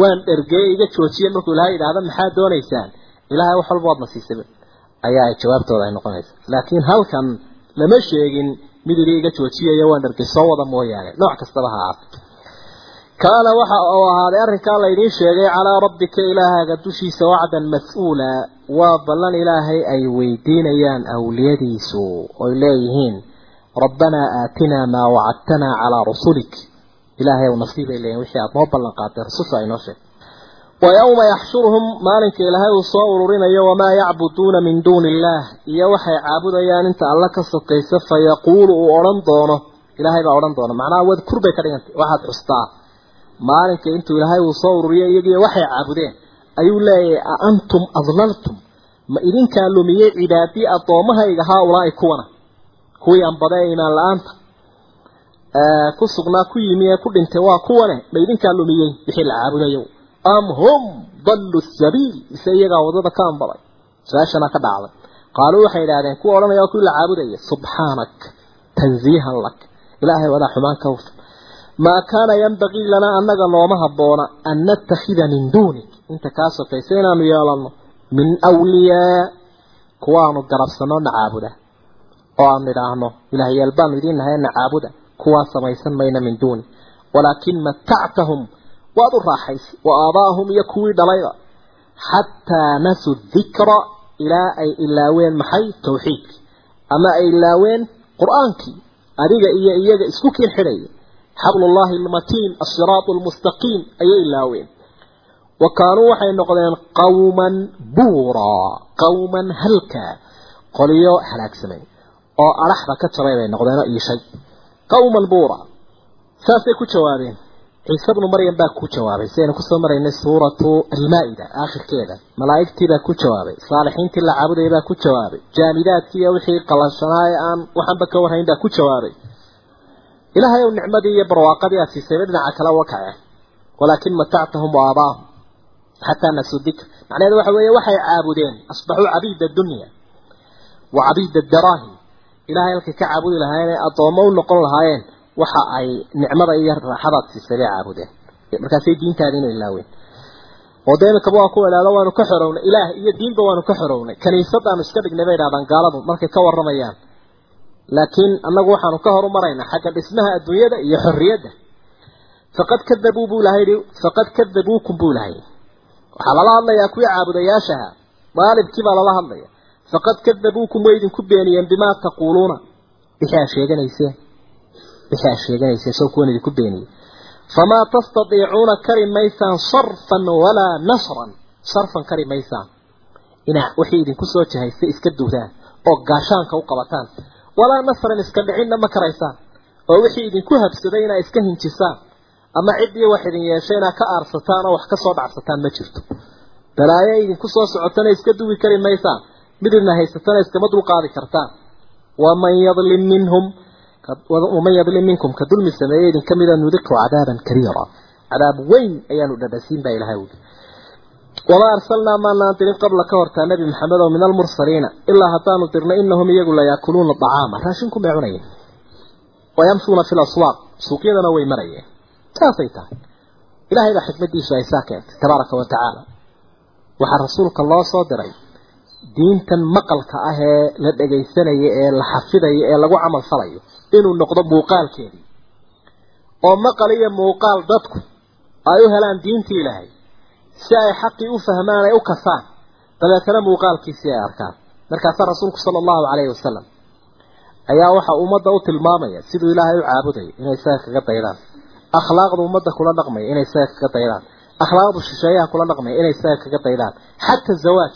waan dhergeeye iga joojiye markuu ilaahay yidhaahda maxaad doonaysaan? Ilaahay wax walba waad na siisaba ayaa ay jawaabtooda ay noqonaysa. Laakiin halkan lama sheegin mid ili iga joojiyaya waan dhergey soo wada mooyaane. Nooc kastaba ha ahaato kaana waxa uu ahaaday arrinkaa laydiin sheegay calaa rabbika ilaahaaga dushiisa wacdan mas'uula waa ballan ilaahay ay weydiinayaan awliyadiisu oy leeyihiin rabbanaa aatinaa maa wacadtanaa calaa rusulik. Ilaahay ow nasiibay leeyihiin wixii aada noo ballan qaatay ay noo wa yowma yaxshuruhum maalinka ilaahay uu soo ururinayo wamaa yacbuduuna min duuni illaah iyo waxay caabudayaan inta alla ka sokaysa fayaquulu uu odhan doono ilaahay baa odhan doona macnaha wadkur bay ka dhigantay waxaad xustaa maalinka intuu ilaahay uu soo ururiyo iyagiiyo waxay caabudeen ayuu leeyahay a antum adlaltum ma idinkaa lumiyey cibaadii addoommahayga haa ulaa'i kuwana kuwii anbada ee imaan la'aanta ku sugnaa ku yimi ee ku dhintay waa kuwane ma idinkaa lumiyey wixii la caabudayo am hum dallu sabiil mise iyagaa waddada ka anbaday su'aashana ka dhacday. Qaaluu waxay idhahdeen kuwa odhanaya kuwii la caabudaya subxaanak tanziihan lak. Ilaahay wadaa xumaan ka hurta. Maa kaana yanbagii lanaa annaga nooma habboona an nattakhida min duunik. Inta kaa sokaysa inaanu yeelanno min wliyaa kuwaanu garabsano na caabuda. Oo aanu idhaahno ilaahyaal baanu idiin nahay na caabuda. Kuwaa samaysan mayna min duuni walaakin matactahum waad u raaxaysay wa aabaahum iyo kuwii dhalayba xataa nasuu dikra ilaa ay ilaaween maxay tawxiidkii ama ay ilaaween qur'aankii adiga iyo iyaga isku kiin xidhaya xablullahi almatiin asiraatu almustaqiim ayay ilaaween. Wa kaanuu waxay noqdeen qawman buuraa qawman halka qoliyo halaagsamay oo adhaxda ka jabay bay noqdeenoo iishay qawman buura saasay ku jawaabeen ciise bnu maryam baa ku jawaabay si aynu ku soo maraynay suuratu almaa-ida aakhirkeeda. Malaa'igtii baa ku jawaabay saalixiintii la caabudayay baa ku jawaabay jaamidaadkii iyo wixii qalashanaaye aan waxanba ka warhayn baa ku jawaabay. Ilaahay ow nicmadii iyo barwaaqadii aad siisayba dhinaca kale wakace walaakin matactahum wa aabaahum xataa nasuu dikr. Macnaheedu waxa weeye waxay caabudeen asbaxuu cabiida dunya wa cabiida daraahim ilahay halkay ka caabudi lahaayeen ee addoommo u noqon lahaayeen waxa ay nicmada iyo raaxadaad siisay bay caabudeen. Markaasay diintaadiina ilaaween. Oo dee imikaba waa ku idhaahdo waanu ka xorownay. Ilaah iyo diinba waanu ka xorownay. Kaniisadaanu iska dhignay bay idhahdaan gaaladu markay ka warramayaan. Laakiin annagu waxaanu ka horumaraynaa xagga dhismaha adduunyada iyo xorriyadda. Faqad kadabuu buu ilahay yihi faqad kadabuukum buu ilahay waxaa lala hadlayaa kuwii caabudayaashaha. Daalibkii baa lala hadlaya. Faqad kadabuukum way idinku beeniyeen bimaa taquuluuna. Wixii aad sheeganayseen wixii aad sheeganayseen soo kuwan idinku beeniyey. Famaa tastatiicuuna kari maysaan sarfan walaa nasran. Sarfan kari maysaan. Inaa wixii idinku soo jahaysa iska duudaan oo gaashaanka u qabataan. Walaa nasran iska dhicinna ma karaysaan. Oo wixii idinku habsaday inaa iska hinjisaan. Ama ciddii wax idin yeeshay inaa ka aarsataan oo wax ka soo dhacsataan ma jirto. Balaayo idinku soo socotana iska duwi kari maysaan. Mid idna haysatana iskama dulqaadi kartaan. Waman yadlim minhum waman yadlim minkum ka dulmi sameeye idin ka mida nudiqu cadaaban kariira. Cadaab weyn ayaanu dhadhasiin baa ilahay wuli wamaa arsalnaa maanaan dirin qabla ka hortaa nebi maxamed oo min almursaliina ilaa haddaanu dirnay inahum iyagu la yaakuluuna dacaama raashinku may cunayeen wayamshuuna fi laswaaq suuqyadana way marayeen. Saasay tahay. Ilahay diintan maqalka ah ee la dhagaysanayo ee la xafidayo ee lagu camal falayo inuu noqdo muuqaalkeedii oo maqal iyo muuqaal dadku ay u helaan diintii ilaahay si ay xaqii u fahmaan ay u kasaan dabeetana muuqaalkiisii ay arkaan. Markaasaa rasuulku sala allahu calayhi wasalam ayaa waxa ummadda u tilmaamaya siduu ilaahay u caabudayo inay isaga kaga daydaan akhlaaqda ummadda kula dhaqmaya inay isaga kaga daydaan akhlaaqdu shisheeyaha kula dhaqmaya inay isaga kaga daydaan xata zawaaj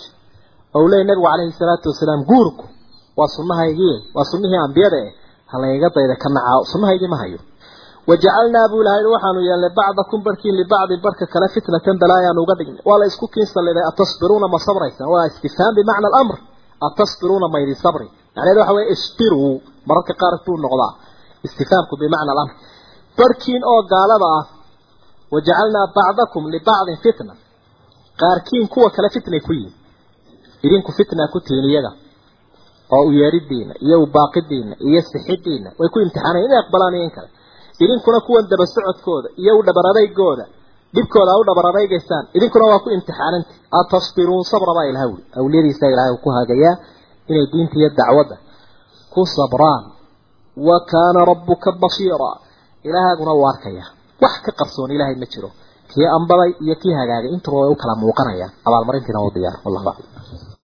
ou leeyay nabigu calayhi salaatu wasalaam guurku waa sunnahaygii waa sunnihii ambiyada eh ha dayda ka nacaa sunnahaygii ma hayo. Wajacalnaa buu ilahay waxaanu yeelnay bacdakum barkiin libacdin barka kale fitnatan balaayaanu uga dhignay. Waa la isku kiinsalliday atasbiruuna ma sabraysaan waa istifhaam bimacna alamr atasbiruuna maydi sabri. Macnaheedu waxa weye isbiruu mararka qaar buu noqdaa istifhaamku bimacna alamr. Barkiin oo gaalada ah wajacalnaa bacdakum libacdin fitna. Qaarkiin kuwa kale fitnay ku yihiin idinku fitna ku tihiin iyaga oo u yeeridiina iyo u baaqidiina iyo sixidiina way ku imtixaanayen inay aqbalaan in kale. Idinkuna kuwan daba socodkooda iyo u dhabar adaygooda dhibkooda u dhabar adaygaysaan idinkuna waa ku imtixaananti. Atasbiruun sabra ilaha wuli awliyadiisa ilahay uu ku hagayaa inay diinta iyo dacwadda ku sabraan. Wa kaana rabbuka basiira ilaahaguna u arkaya. Wax ka qarsoon ilaahay ma jiro. Kii ambaday iyo kii hagaagay intuba way u kala muuqanayaan. Abaalmarintiina u diyaar. Wallahu aclam